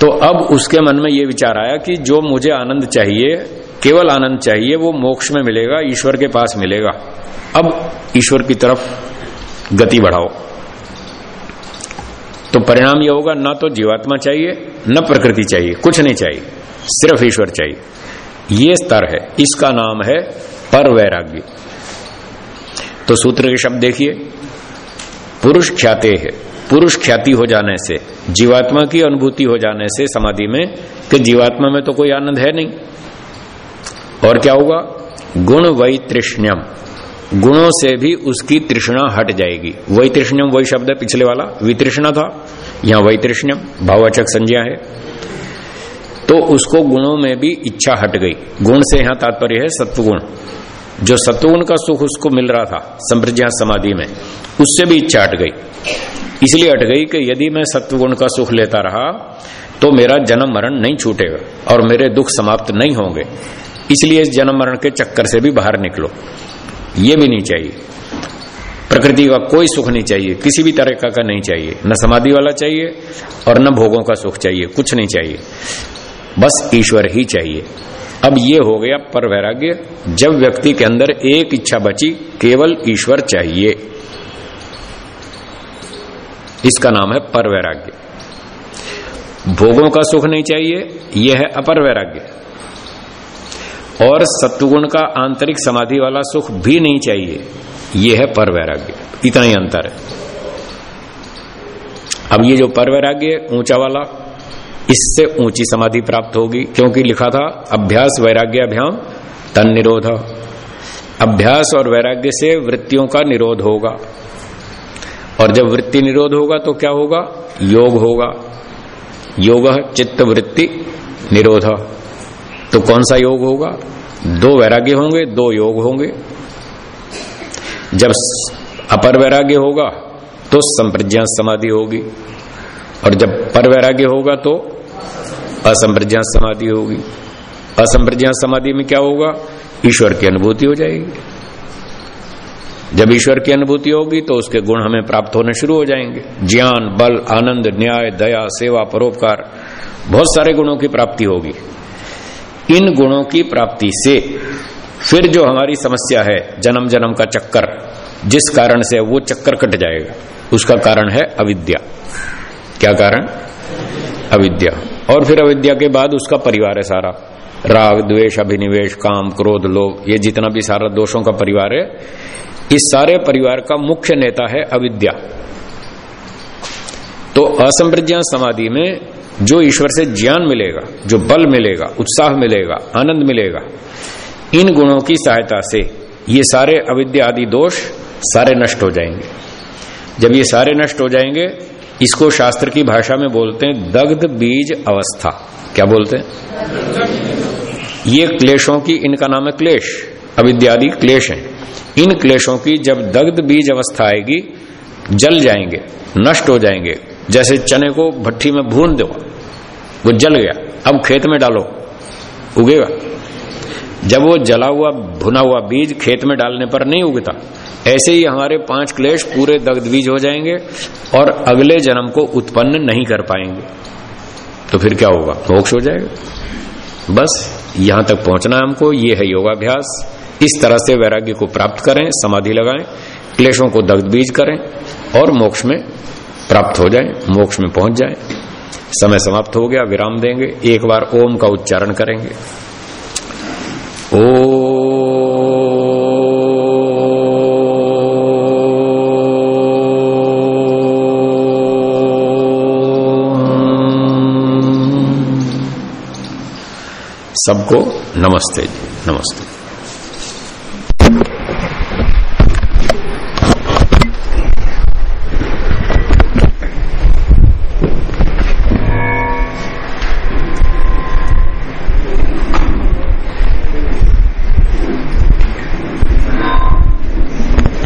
तो अब उसके मन में ये विचार आया कि जो मुझे आनंद चाहिए, केवल आनंद चाहिए, वो मोक्ष में मिलेगा, ईश्वर के पास मिलेगा। अब ईश्वर की तरफ़ गति बढ़ाओ। तो परिणाम यह होगा, ना तो जीवात्मा चाहिए, न प्रकृति चाहिए, कुछ नहीं चाहिए, सिर्फ़ ईश्वर चाहिए। ये स्तर है, इसका नाम है पर वैराग्य तो सूत्र के शब्द देखिए, पुरुष ख्याते है। पुरुष ख्याति हो जाने से, जीवात्मा की अनुभूति हो जाने से समाधि में, कि जीवात्मा में तो कोई आनंद है नहीं। और क्या होगा? गुण वही तृष्ण्यम गुणों से भी उसकी तृष्णा हट जाएगी। वही तृष्ण्यम वही शब्द है पिछले वाला, वितृष्णा था, यहाँ वही तृष्ण्यम भाववाचक संज्ञा है। तो उसको गुणों में भी इच्छा हट गई। गुण से यहाँ तात्पर्य है सत्वगुण। जो सत्वगुण का सुख उसको मिल रहा था, संप्रज्ञा समाधि में, उससे भी इच्छा हट गई। इसलिए हट गई कि यदि मैं सत्वगुण का सुख लेता रहा तो मेरा जन्म मरण नहीं छूटेगा और मेरे दुख समाप्त नहीं होंगे। इसलिए इस जन्म मरण के चक्कर से भी बाहर निकलो। ये भी नहीं चाहिए। प्रकृति का कोई सुख नहीं चाहिए, किसी भी तरह का नहीं चाहिए। न समाधि वाला चाहिए और न भोगों का सुख चाहिए, कुछ नहीं चाहिए। बस ईश्वर ही चाहिए। अब ये हो गया पर वैराग्य जब व्यक्ति के अंदर एक इच्छा बची, केवल ईश्वर चाहिए। इसका नाम है पर वैराग्य भोगों का सुख नहीं चाहिए, यह है अपर वैराग्य और सत्वगुण का आंतरिक समाधि वाला सुख भी नहीं चाहिए। यह है पर वैराग्य इतना ही अंतर है। अब ये जो पर वैराग्य ऊँचा वाला, इससे ऊँची समाधि प्राप्त होगी। क्योंकि लिखा था, अभ्यास वैराग्य अभ्याम तन निरोध। अभ्यास और वैराग्य से वृत्तियों का निरोध होगा। और जब वृत्ति निरोध होगा तो क्या होगा? योग होगा। योग चित्त वृत्ति निरोध। तो कौन सा योग होगा? दो वैराग्य होंगे, दो योग होंगे। जब अपर वैराग्य होगा तो संप्रज्ञा समाधि होगी। और जब पर वैराग्य होगा तो असंप्रज्ञा समाधि होगी। असंप्रज्ञा समाधि में क्या होगा? ईश्वर की अनुभूति हो जाएगी। जब ईश्वर की अनुभूति होगी तो उसके गुण हमें प्राप्त होने शुरू हो जाएँगे। ज्ञान, बल, आनंद, न्याय, दया, सेवा, परोपकार, बहुत सारे गुणों की प्राप्ति होगी। इन गुणों की प्राप्ति से फिर जो हमारी समस्या है जन्म जन्म का चक्कर, जिस कारण से वो चक्कर कट जाएगा, उसका कारण है अविद्या। क्या कारण? अविद्या। और फिर अविद्या के बाद उसका परिवार है सारा। राग, द्वेष, अभिनिवेश, काम, क्रोध, लोभ, ये जितना भी सारा दोषों का परिवार है, इस सारे परिवार का मुख्य नेता है अविद्या। तो असंप्रज्ञा समाधि में जो ईश्वर से ज्ञान मिलेगा, जो बल मिलेगा, उत्साह मिलेगा, आनंद मिलेगा, इन गुणों की सहायता से ये सारे अविद्या आदि दोष सारे नष्ट हो जाएँगे। जब ये सारे नष्ट हो जाएँगे, इसको शास्त्र की भाषा में बोलते हैं दग्ध बीज अवस्था। क्या बोलते हैं? ये क्लेशों की, इनका नाम है क्लेश। अविद्यादि क्लेश है। इन क्लेशों की जब दग्ध बीज अवस्था आएगी, जल जाएँगे, नष्ट हो जाएँगे। जैसे चने को भट्टी में भून दो वो जल गया। अब खेत में डालो, उगेगा। जब वो जला हुआ, भुना हुआ बीज खेत में डालने पर नहीं उगता, ऐसे ही हमारे पाँच क्लेश पूरे दग्ध बीज हो जाएँगे और अगले जन्म को उत्पन्न नहीं कर पाएँगे। तो फिर क्या होगा? मोक्ष हो जाएगा। बस यहाँ तक पहुँचना हमको। ये है योगाभ्यास। इस तरह से वैराग्य को प्राप्त करें, समाधि लगाएँ, क्लेशों को दग्ध बीज करें और मोक्ष में प्राप्त हो जाए, मोक्ष में पहुँच जाए। समय समाप्त हो गया, विराम देंगे। एक बार ओम का उच्चारण करेंगे। ओ सबको नमस्ते जी, नमस्ते।